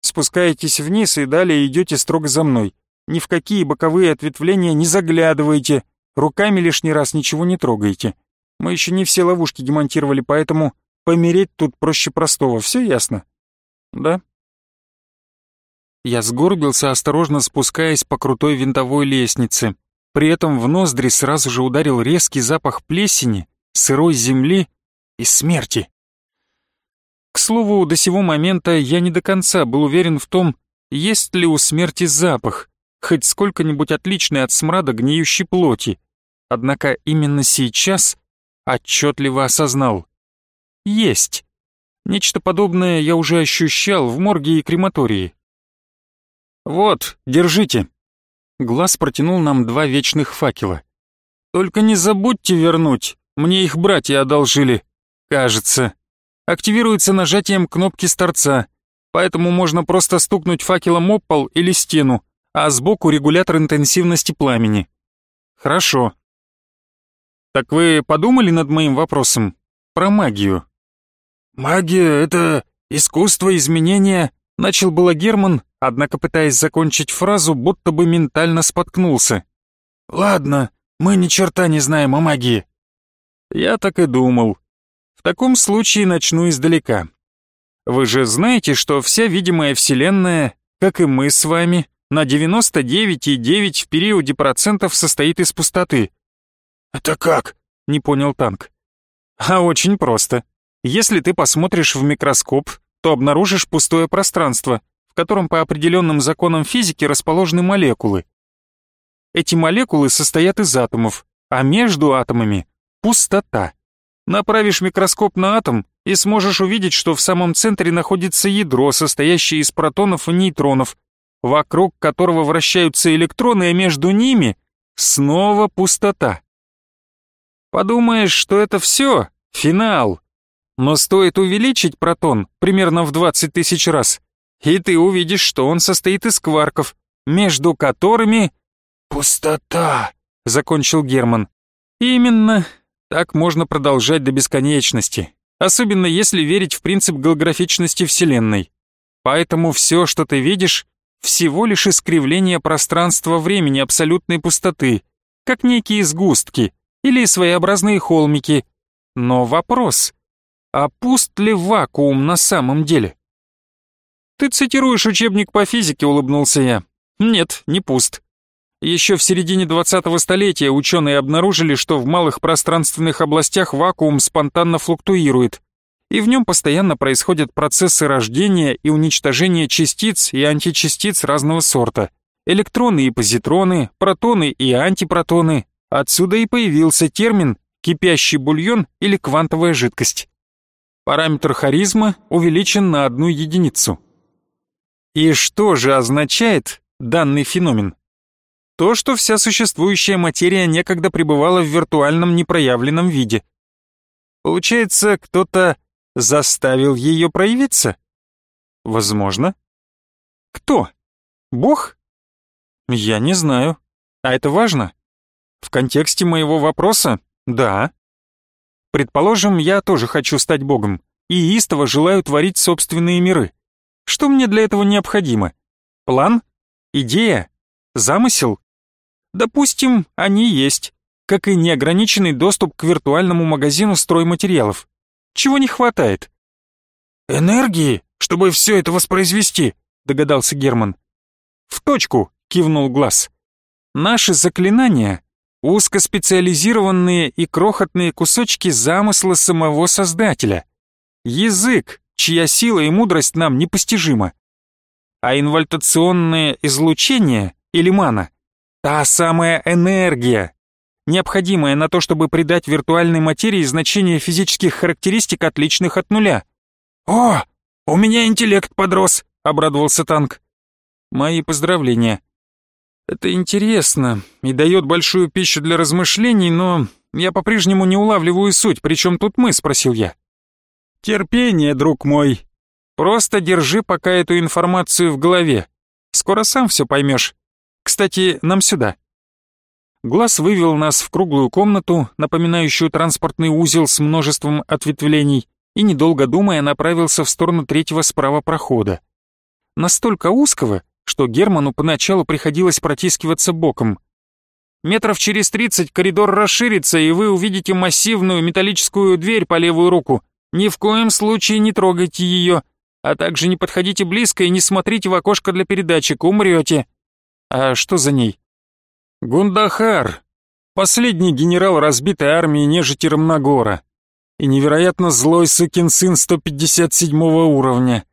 Спускаетесь вниз и далее идете строго за мной. Ни в какие боковые ответвления не заглядывайте, руками лишний раз ничего не трогайте. Мы еще не все ловушки демонтировали, поэтому помереть тут проще простого, все ясно? Да. Я сгорбился, осторожно спускаясь по крутой винтовой лестнице. При этом в ноздри сразу же ударил резкий запах плесени, сырой земли и смерти. К слову, до сего момента я не до конца был уверен в том, есть ли у смерти запах, хоть сколько-нибудь отличный от смрада гниющей плоти. Однако именно сейчас отчетливо осознал. Есть. Нечто подобное я уже ощущал в морге и крематории. «Вот, держите», Глаз протянул нам два вечных факела. «Только не забудьте вернуть, мне их братья одолжили, кажется. Активируется нажатием кнопки с торца, поэтому можно просто стукнуть факелом об пол или стену, а сбоку регулятор интенсивности пламени. Хорошо. Так вы подумали над моим вопросом? Про магию. Магия — это искусство изменения, начал было Герман, однако пытаясь закончить фразу, будто бы ментально споткнулся. «Ладно, мы ни черта не знаем о магии». Я так и думал. В таком случае начну издалека. Вы же знаете, что вся видимая Вселенная, как и мы с вами, на 99,9 в периоде процентов состоит из пустоты. «Это как?» — не понял танк. А очень просто. Если ты посмотришь в микроскоп, то обнаружишь пустое пространство, в котором по определенным законам физики расположены молекулы. Эти молекулы состоят из атомов, а между атомами — пустота. Направишь микроскоп на атом и сможешь увидеть, что в самом центре находится ядро, состоящее из протонов и нейтронов, вокруг которого вращаются электроны, а между ними снова пустота. Подумаешь, что это все, финал. Но стоит увеличить протон примерно в 20 тысяч раз, и ты увидишь, что он состоит из кварков, между которыми... «Пустота», — закончил Герман. «Именно. Так можно продолжать до бесконечности, особенно если верить в принцип голографичности Вселенной. Поэтому все, что ты видишь, всего лишь искривление пространства-времени абсолютной пустоты, как некие сгустки или своеобразные холмики. Но вопрос, а пуст ли вакуум на самом деле?» «Ты цитируешь учебник по физике», — улыбнулся я. «Нет, не пуст. Еще в середине 20-го столетия ученые обнаружили, что в малых пространственных областях вакуум спонтанно флуктуирует, и в нем постоянно происходят процессы рождения и уничтожения частиц и античастиц разного сорта. Электроны и позитроны, протоны и антипротоны. Отсюда и появился термин «кипящий бульон» или «квантовая жидкость». Параметр харизма увеличен на одну единицу. И что же означает данный феномен? То, что вся существующая материя некогда пребывала в виртуальном непроявленном виде. Получается, кто-то заставил ее проявиться? Возможно. Кто? Бог? Я не знаю. А это важно? В контексте моего вопроса — да. Предположим, я тоже хочу стать богом и истово желаю творить собственные миры. Что мне для этого необходимо? План? Идея? Замысел? Допустим, они есть, как и неограниченный доступ к виртуальному магазину стройматериалов. Чего не хватает? «Энергии, чтобы все это воспроизвести», — догадался Герман. «В точку», — кивнул Глаз. «Наши заклинания — узкоспециализированные и крохотные кусочки замысла самого Создателя. Язык, чья сила и мудрость нам непостижима. А инвольтационное излучение, или мана, та самая энергия, необходимая на то, чтобы придать виртуальной материи значение физических характеристик, отличных от нуля. «О, у меня интеллект подрос», — обрадовался танк. «Мои поздравления. Это интересно и дает большую пищу для размышлений, но я по-прежнему не улавливаю суть, причем тут мы?» — спросил я. «Терпение, друг мой. Просто держи пока эту информацию в голове. Скоро сам все поймешь. Кстати, нам сюда». Глаз вывел нас в круглую комнату, напоминающую транспортный узел с множеством ответвлений, и, недолго думая, направился в сторону третьего справа прохода. Настолько узкого, что Герману поначалу приходилось протискиваться боком. Метров через тридцать коридор расширится, и вы увидите массивную металлическую дверь по левую руку. Ни в коем случае не трогайте ее, а также не подходите близко и не смотрите в окошко для передатчика, умрете. А что за ней? Гундахар, последний генерал разбитой армии нежити Рамнагора и невероятно злой сукин сын 157 уровня.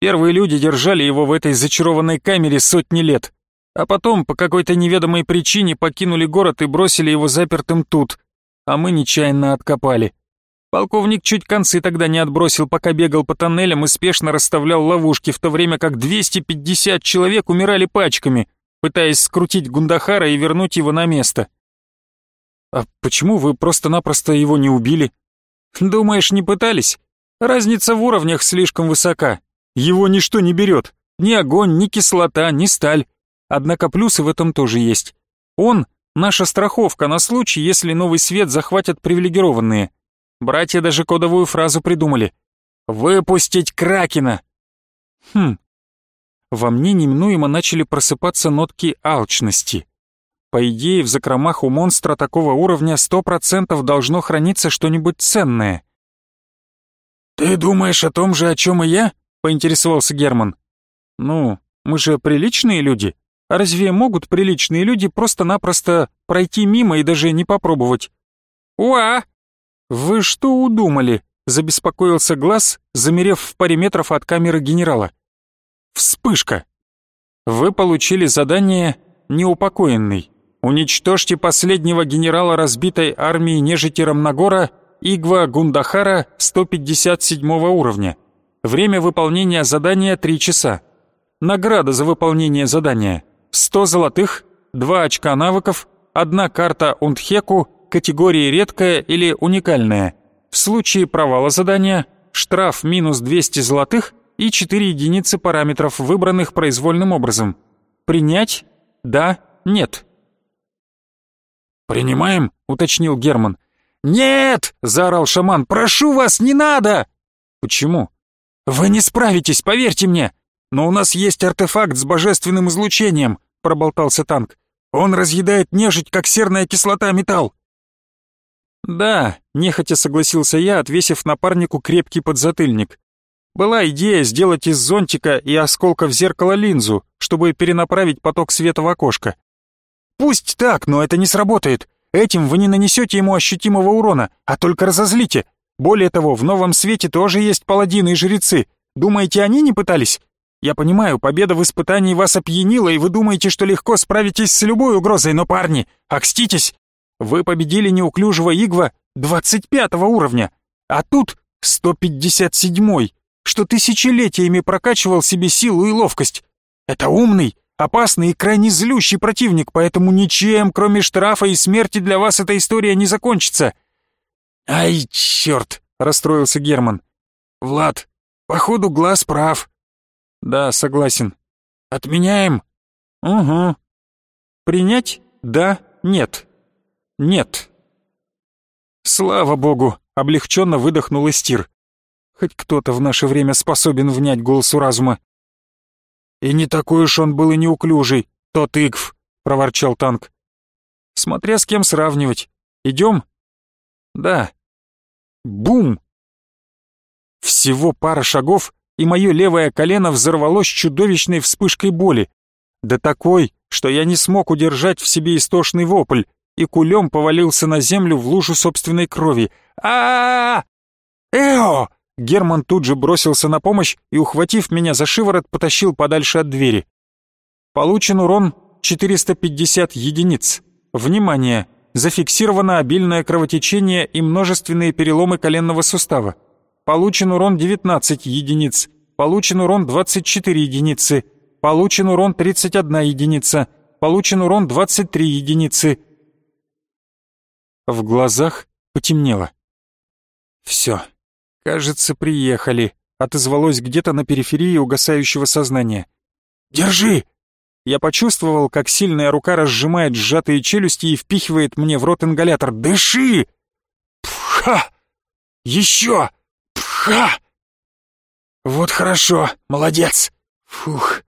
Первые люди держали его в этой зачарованной камере сотни лет, а потом по какой-то неведомой причине покинули город и бросили его запертым тут, а мы нечаянно откопали. Полковник чуть концы тогда не отбросил, пока бегал по тоннелям и спешно расставлял ловушки, в то время как 250 человек умирали пачками, пытаясь скрутить Гундахара и вернуть его на место. «А почему вы просто-напросто его не убили?» «Думаешь, не пытались? Разница в уровнях слишком высока. Его ничто не берет. Ни огонь, ни кислота, ни сталь. Однако плюсы в этом тоже есть. Он — наша страховка на случай, если новый свет захватят привилегированные. Братья даже кодовую фразу придумали. «Выпустить Кракена!» Хм. Во мне неминуемо начали просыпаться нотки алчности. По идее, в закромах у монстра такого уровня сто процентов должно храниться что-нибудь ценное. «Ты думаешь о том же, о чем и я?» — поинтересовался Герман. «Ну, мы же приличные люди. А разве могут приличные люди просто-напросто пройти мимо и даже не попробовать?» «Уа!» «Вы что удумали?» — забеспокоился глаз, замерев в паре метров от камеры генерала. «Вспышка!» «Вы получили задание «Неупокоенный». Уничтожьте последнего генерала разбитой армии нежити Рамнагора Игва Гундахара 157 уровня. Время выполнения задания 3 часа. Награда за выполнение задания 100 золотых, 2 очка навыков, 1 карта Унтхеку категории редкая или уникальная. В случае провала задания штраф минус 200 золотых и 4 единицы параметров, выбранных произвольным образом. Принять? Да, нет. «Принимаем?» — уточнил Герман. «Нет!» — заорал шаман. «Прошу вас, не надо!» «Почему?» «Вы не справитесь, поверьте мне! Но у нас есть артефакт с божественным излучением», — проболтался танк. «Он разъедает нежить, как серная кислота металл». «Да», — нехотя согласился я, отвесив напарнику крепкий подзатыльник. «Была идея сделать из зонтика и осколка в зеркало линзу, чтобы перенаправить поток света в окошко. Пусть так, но это не сработает. Этим вы не нанесете ему ощутимого урона, а только разозлите. Более того, в новом свете тоже есть паладины и жрецы. Думаете, они не пытались? Я понимаю, победа в испытании вас опьянила, и вы думаете, что легко справитесь с любой угрозой, но, парни, окститесь. Вы победили неуклюжего Игва 25 уровня, а тут 157-й, что тысячелетиями прокачивал себе силу и ловкость. Это умный, Опасный и крайне злющий противник, поэтому ничем, кроме штрафа и смерти для вас эта история не закончится». «Ай, черт!» — расстроился Герман. «Влад, походу глаз прав». «Да, согласен». «Отменяем?» «Угу». «Принять? Да, нет». «Нет». «Слава богу!» — облегченно выдохнул Истир. Хоть кто-то в наше время способен внять голосу разума. «И не такой уж он был и неуклюжий, тот Игв», — проворчал танк. «Смотря с кем сравнивать. Идем?» «Да». Бум! Всего пара шагов, и мое левое колено взорвалось чудовищной вспышкой боли. Да такой, что я не смог удержать в себе истошный вопль и кулем повалился на землю в лужу собственной крови. а а, Эо! Герман тут же бросился на помощь и, ухватив меня за шиворот, потащил подальше от двери. Получен урон 450 единиц. Внимание! Зафиксировано обильное кровотечение и множественные переломы коленного сустава. Получен урон 19 единиц. Получен урон 24 единицы. Получен урон 31 единица. Получен урон 23 единицы. В глазах потемнело. Все. «Кажется, приехали», — отозвалось где-то на периферии угасающего сознания. «Держи!» Я почувствовал, как сильная рука разжимает сжатые челюсти и впихивает мне в рот ингалятор. «Дыши!» «Пха! Еще! Пха!» «Вот хорошо, молодец! Фух!»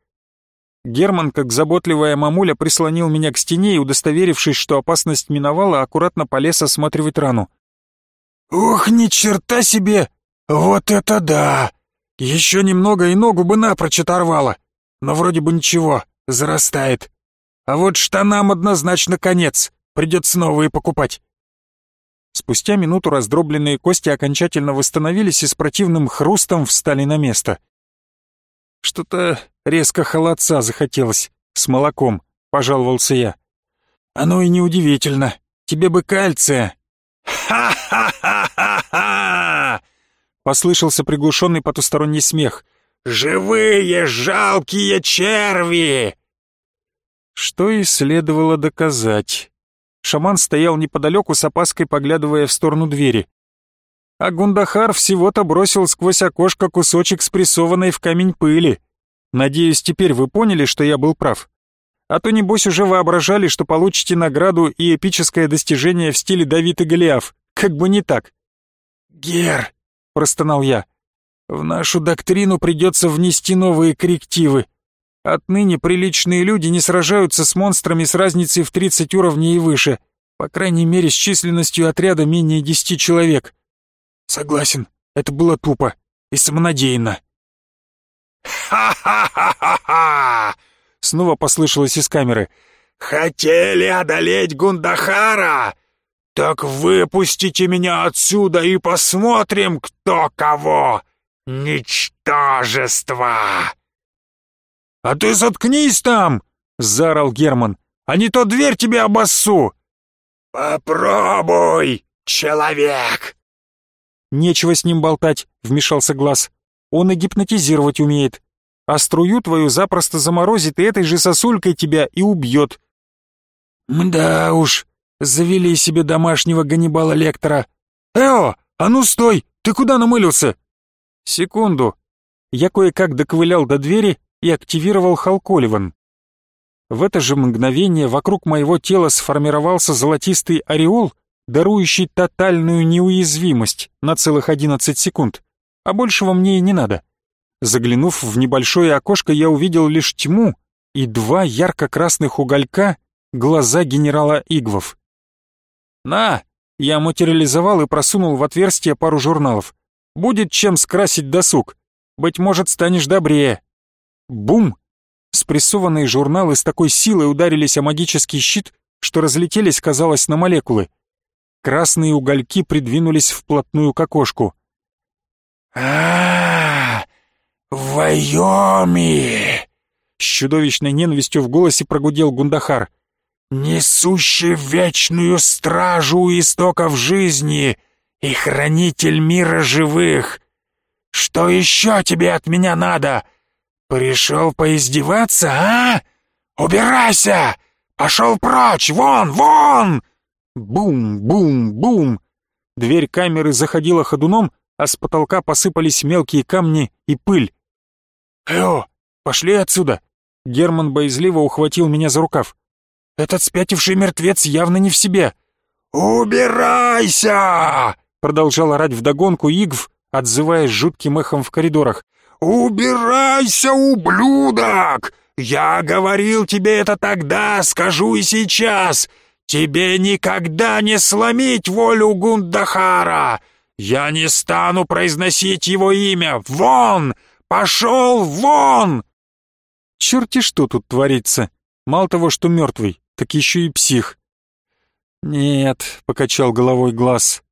Герман, как заботливая мамуля, прислонил меня к стене и, удостоверившись, что опасность миновала, аккуратно полез осматривать рану. «Ух, ни черта себе! «Вот это да! Еще немного и ногу бы напрочь оторвало. Но вроде бы ничего, зарастает. А вот штанам однозначно конец, придется новые покупать». Спустя минуту раздробленные кости окончательно восстановились и с противным хрустом встали на место. «Что-то резко холодца захотелось, с молоком», — пожаловался я. «Оно и неудивительно. Тебе бы кальция». «Ха-ха-ха-ха-ха!» Послышался приглушенный потусторонний смех. «Живые жалкие черви!» Что и следовало доказать. Шаман стоял неподалеку с опаской, поглядывая в сторону двери. А Гундахар всего-то бросил сквозь окошко кусочек спрессованной в камень пыли. Надеюсь, теперь вы поняли, что я был прав. А то, небось, уже воображали, что получите награду и эпическое достижение в стиле Давид и Голиаф. Как бы не так. «Гер!» — простонал я. «В нашу доктрину придется внести новые коррективы. Отныне приличные люди не сражаются с монстрами с разницей в 30 уровней и выше, по крайней мере с численностью отряда менее 10 человек. Согласен, это было тупо и самонадеянно». «Ха-ха-ха-ха-ха!» Снова послышалось из камеры. «Хотели одолеть Гундахара? «Так выпустите меня отсюда и посмотрим, кто кого! Ничтожество!» «А ты заткнись там!» — заорал Герман. «А не то дверь тебе обоссу!» «Попробуй, человек!» «Нечего с ним болтать», — вмешался Глаз. «Он и гипнотизировать умеет. А струю твою запросто заморозит и этой же сосулькой тебя и убьет». «Мда уж», Завели себе домашнего Ганнибала Лектора. «Эо, а ну стой! Ты куда намылился?» «Секунду». Я кое-как доковылял до двери и активировал Халколиван. В это же мгновение вокруг моего тела сформировался золотистый ореол, дарующий тотальную неуязвимость на целых 11 секунд, а большего мне и не надо. Заглянув в небольшое окошко, я увидел лишь тьму и два ярко-красных уголька глаза генерала Игвов. «На!» Я материализовал и просунул в отверстие пару журналов. «Будет чем скрасить досуг. Быть может, станешь добрее». Бум! Спрессованные журналы с такой силой ударились о магический щит, что разлетелись, казалось, на молекулы. Красные угольки придвинулись вплотную к окошку. А, -а, Вайоми!» С чудовищной ненавистью в голосе прогудел Гундахар несущий вечную стражу у истоков жизни и хранитель мира живых. Что еще тебе от меня надо? Пришел поиздеваться, а? Убирайся! Пошел прочь! Вон, вон!» Бум-бум-бум! Дверь камеры заходила ходуном, а с потолка посыпались мелкие камни и пыль. «Эо, пошли отсюда!» Герман боязливо ухватил меня за рукав. Этот спятивший мертвец явно не в себе. «Убирайся!» — продолжал орать вдогонку Игв, отзываясь жутким эхом в коридорах. «Убирайся, ублюдок! Я говорил тебе это тогда, скажу и сейчас! Тебе никогда не сломить волю Гундахара! Я не стану произносить его имя! Вон! Пошел вон!» Черти что тут творится! Мало того, что мертвый, так еще и псих. «Нет», — покачал головой глаз.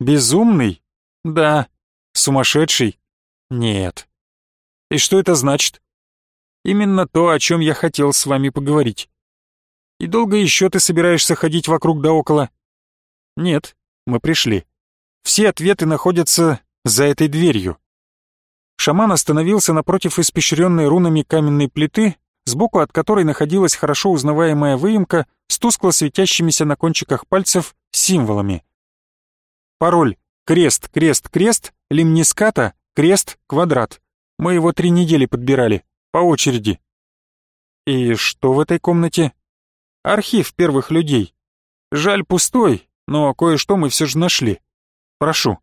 «Безумный? Да. Сумасшедший? Нет. И что это значит? Именно то, о чем я хотел с вами поговорить. И долго еще ты собираешься ходить вокруг да около? Нет, мы пришли. Все ответы находятся за этой дверью. Шаман остановился напротив испещренной рунами каменной плиты, сбоку от которой находилась хорошо узнаваемая выемка с тускло светящимися на кончиках пальцев символами. Пароль Крест, крест, крест, лимниската, крест, квадрат. Мы его три недели подбирали, по очереди. И что в этой комнате? Архив первых людей. Жаль, пустой, но кое-что мы все же нашли. Прошу.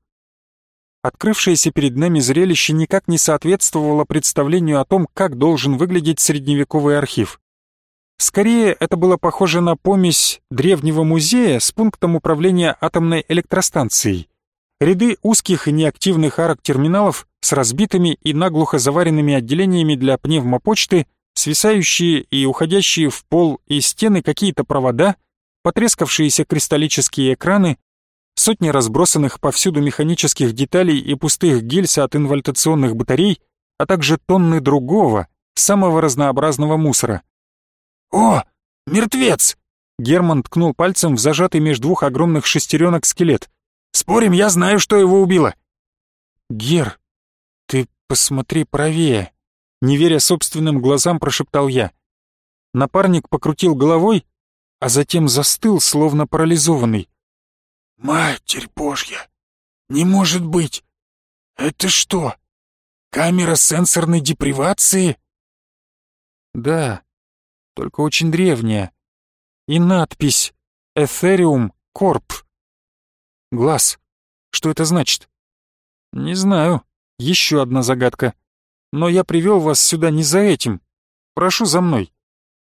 Открывшееся перед нами зрелище никак не соответствовало представлению о том, как должен выглядеть средневековый архив. Скорее, это было похоже на помесь древнего музея с пунктом управления атомной электростанцией. Ряды узких и неактивных арок терминалов с разбитыми и наглухо заваренными отделениями для пневмопочты, свисающие и уходящие в пол и стены какие-то провода, потрескавшиеся кристаллические экраны, сотни разбросанных повсюду механических деталей и пустых гильз от инвальтационных батарей, а также тонны другого, самого разнообразного мусора. «О, мертвец!» Герман ткнул пальцем в зажатый между двух огромных шестеренок скелет. Спорим, я знаю, что его убило. Гер, ты посмотри правее. Не веря собственным глазам, прошептал я. Напарник покрутил головой, а затем застыл, словно парализованный. «Матерь Божья! Не может быть! Это что, камера сенсорной депривации?» «Да, только очень древняя. И надпись «Эthereum Corp». Глаз. Что это значит? Не знаю. Еще одна загадка. Но я привел вас сюда не за этим. Прошу за мной.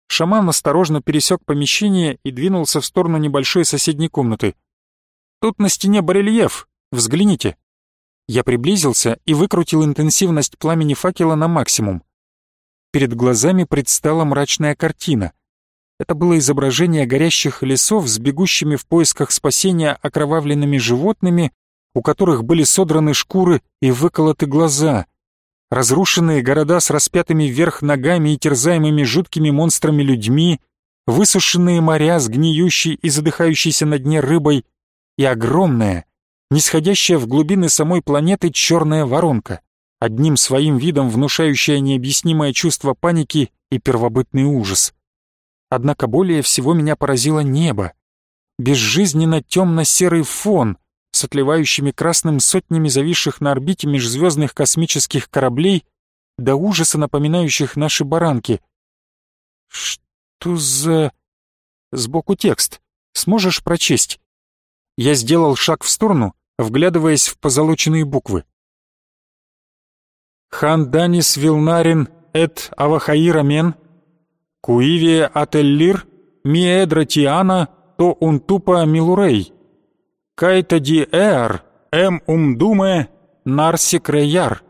Шаман осторожно пересек помещение и двинулся в сторону небольшой соседней комнаты. Тут на стене барельеф. Взгляните. Я приблизился и выкрутил интенсивность пламени факела на максимум. Перед глазами предстала мрачная картина. Это было изображение горящих лесов с бегущими в поисках спасения окровавленными животными, у которых были содраны шкуры и выколоты глаза. Разрушенные города с распятыми вверх ногами и терзаемыми жуткими монстрами людьми, высушенные моря с гниющей и задыхающейся на дне рыбой и огромная, нисходящая в глубины самой планеты черная воронка, одним своим видом внушающая необъяснимое чувство паники и первобытный ужас. Однако более всего меня поразило небо. Безжизненно темно-серый фон с отливающими красным сотнями зависших на орбите межзвездных космических кораблей до ужаса напоминающих наши баранки. Что за... Сбоку текст. Сможешь прочесть? Я сделал шаг в сторону, вглядываясь в позолоченные буквы. «Хан Данис Вилнарин эт Авахаира Мен» Куивие ателлир, миэдра тиана, то унтупа милурей. Кайта ди эар, эм умдуме, нарсик реяр,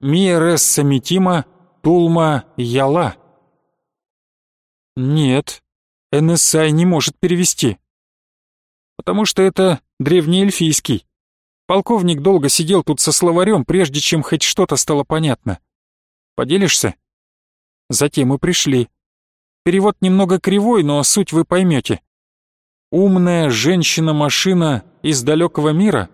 миерес самитима, тулма яла. Нет, НСА не может перевести. Потому что это древнеэльфийский. Полковник долго сидел тут со словарем, прежде чем хоть что-то стало понятно. Поделишься? Затем мы пришли. Перевод немного кривой, но суть вы поймете. Умная женщина-машина из далекого мира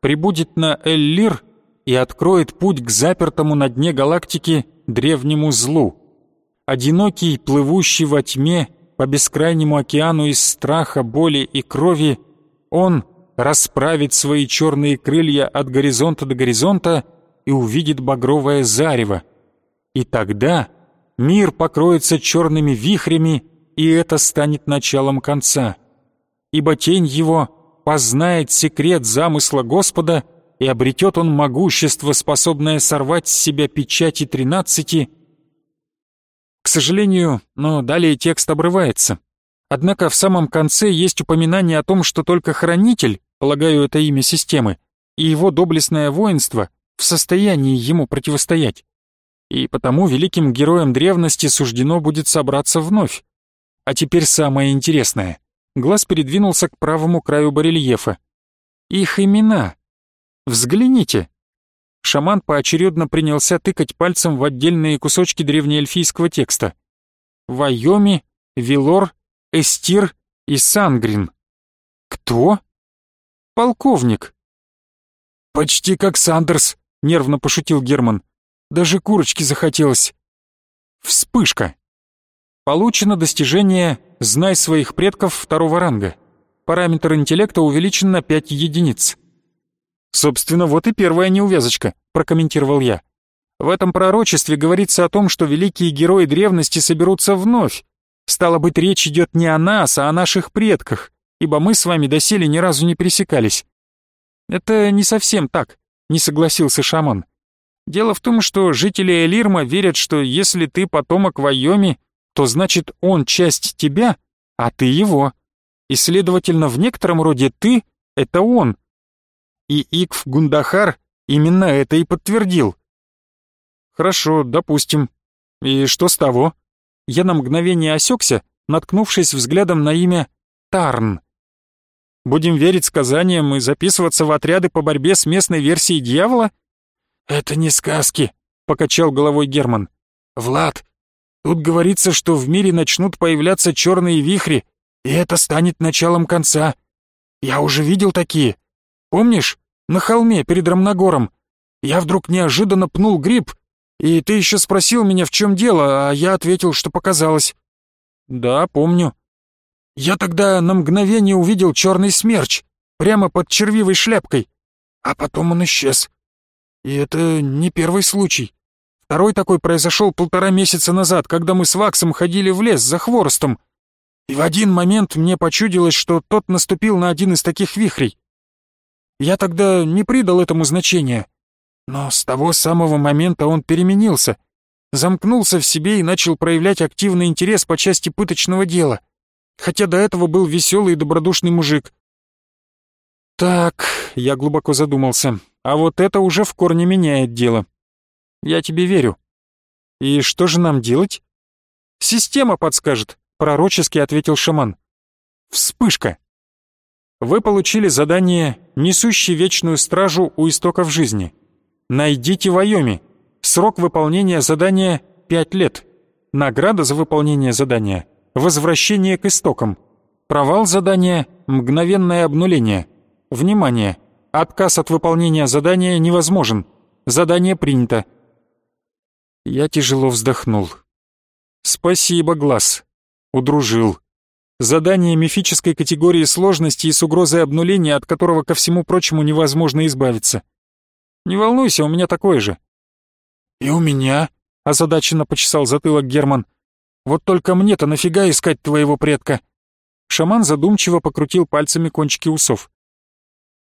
прибудет на Эллир и откроет путь к запертому на дне галактики древнему злу. Одинокий, плывущий во тьме по бескрайнему океану из страха, боли и крови, он расправит свои черные крылья от горизонта до горизонта и увидит багровое зарево. И тогда мир покроется черными вихрями, и это станет началом конца. Ибо тень его познает секрет замысла Господа и обретет он могущество, способное сорвать с себя печати тринадцати. К сожалению, но далее текст обрывается. Однако в самом конце есть упоминание о том, что только Хранитель, полагаю, это имя системы, и его доблестное воинство в состоянии ему противостоять. И потому великим героям древности суждено будет собраться вновь. А теперь самое интересное. Глаз передвинулся к правому краю барельефа. Их имена. Взгляните. Шаман поочередно принялся тыкать пальцем в отдельные кусочки древнеэльфийского текста. Вайоми, Вилор, Эстир и Сангрин. Кто? Полковник. Почти как Сандерс, нервно пошутил Герман. Даже курочки захотелось. Вспышка. Получено достижение «Знай своих предков» второго ранга. Параметр интеллекта увеличен на 5 единиц. «Собственно, вот и первая неувязочка», — прокомментировал я. «В этом пророчестве говорится о том, что великие герои древности соберутся вновь. Стало быть, речь идет не о нас, а о наших предках, ибо мы с вами доселе ни разу не пересекались». «Это не совсем так», — не согласился шаман. «Дело в том, что жители Элирма верят, что если ты потомок Вайоми, то значит он часть тебя, а ты его. И, следовательно, в некотором роде ты — это он. И Икв Гундахар именно это и подтвердил. Хорошо, допустим. И что с того? Я на мгновение осекся, наткнувшись взглядом на имя Тарн. Будем верить сказаниям и записываться в отряды по борьбе с местной версией дьявола? Это не сказки, покачал головой Герман. Влад, Тут говорится, что в мире начнут появляться черные вихри, и это станет началом конца. Я уже видел такие. Помнишь, на холме перед Рамногором? Я вдруг неожиданно пнул гриб, и ты еще спросил меня, в чем дело, а я ответил, что показалось. Да, помню. Я тогда на мгновение увидел черный смерч, прямо под червивой шляпкой, а потом он исчез. И это не первый случай. Второй такой произошел полтора месяца назад, когда мы с Ваксом ходили в лес за хворостом. И в один момент мне почудилось, что тот наступил на один из таких вихрей. Я тогда не придал этому значения. Но с того самого момента он переменился, замкнулся в себе и начал проявлять активный интерес по части пыточного дела, хотя до этого был веселый и добродушный мужик. Так, я глубоко задумался, а вот это уже в корне меняет дело. Я тебе верю. И что же нам делать? Система подскажет, пророчески ответил шаман. Вспышка. Вы получили задание «Несущий вечную стражу у истоков жизни». Найдите Вайоми. Срок выполнения задания — 5 лет. Награда за выполнение задания — возвращение к истокам. Провал задания — мгновенное обнуление. Внимание! Отказ от выполнения задания невозможен. Задание принято. Я тяжело вздохнул. Спасибо, Глаз. Удружил. Задание мифической категории сложности и с угрозой обнуления, от которого ко всему прочему невозможно избавиться. Не волнуйся, у меня такое же. И у меня, озадаченно почесал затылок Герман. Вот только мне-то нафига искать твоего предка? Шаман задумчиво покрутил пальцами кончики усов.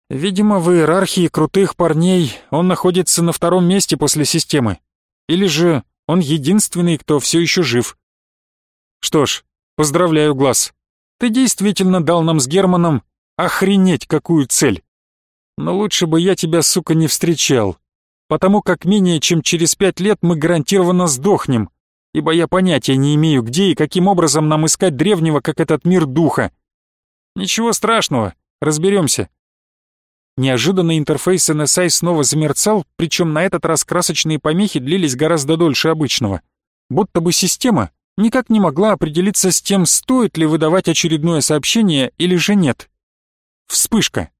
Видимо, в иерархии крутых парней он находится на втором месте после системы. Или же он единственный, кто все еще жив. Что ж, поздравляю, Глаз. Ты действительно дал нам с Германом охренеть какую цель. Но лучше бы я тебя, сука, не встречал, потому как менее чем через пять лет мы гарантированно сдохнем, ибо я понятия не имею, где и каким образом нам искать древнего, как этот мир духа. Ничего страшного, разберемся. Неожиданно интерфейс NSI снова замерцал, причем на этот раз красочные помехи длились гораздо дольше обычного. Будто бы система никак не могла определиться с тем, стоит ли выдавать очередное сообщение или же нет. Вспышка.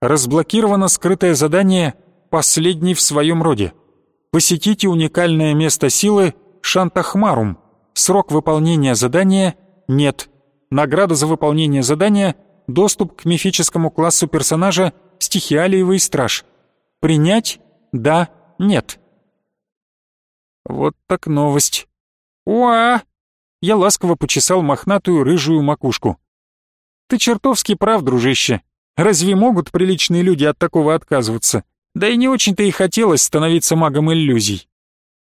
Разблокировано скрытое задание «Последний в своем роде». Посетите уникальное место силы Шантахмарум. Срок выполнения задания – нет. Награда за выполнение задания – доступ к мифическому классу персонажа «Стихиалиевый страж». Принять? Да, нет. Вот так новость. Уа! Я ласково почесал мохнатую рыжую макушку. Ты чертовски прав, дружище. Разве могут приличные люди от такого отказываться? Да и не очень-то и хотелось становиться магом иллюзий.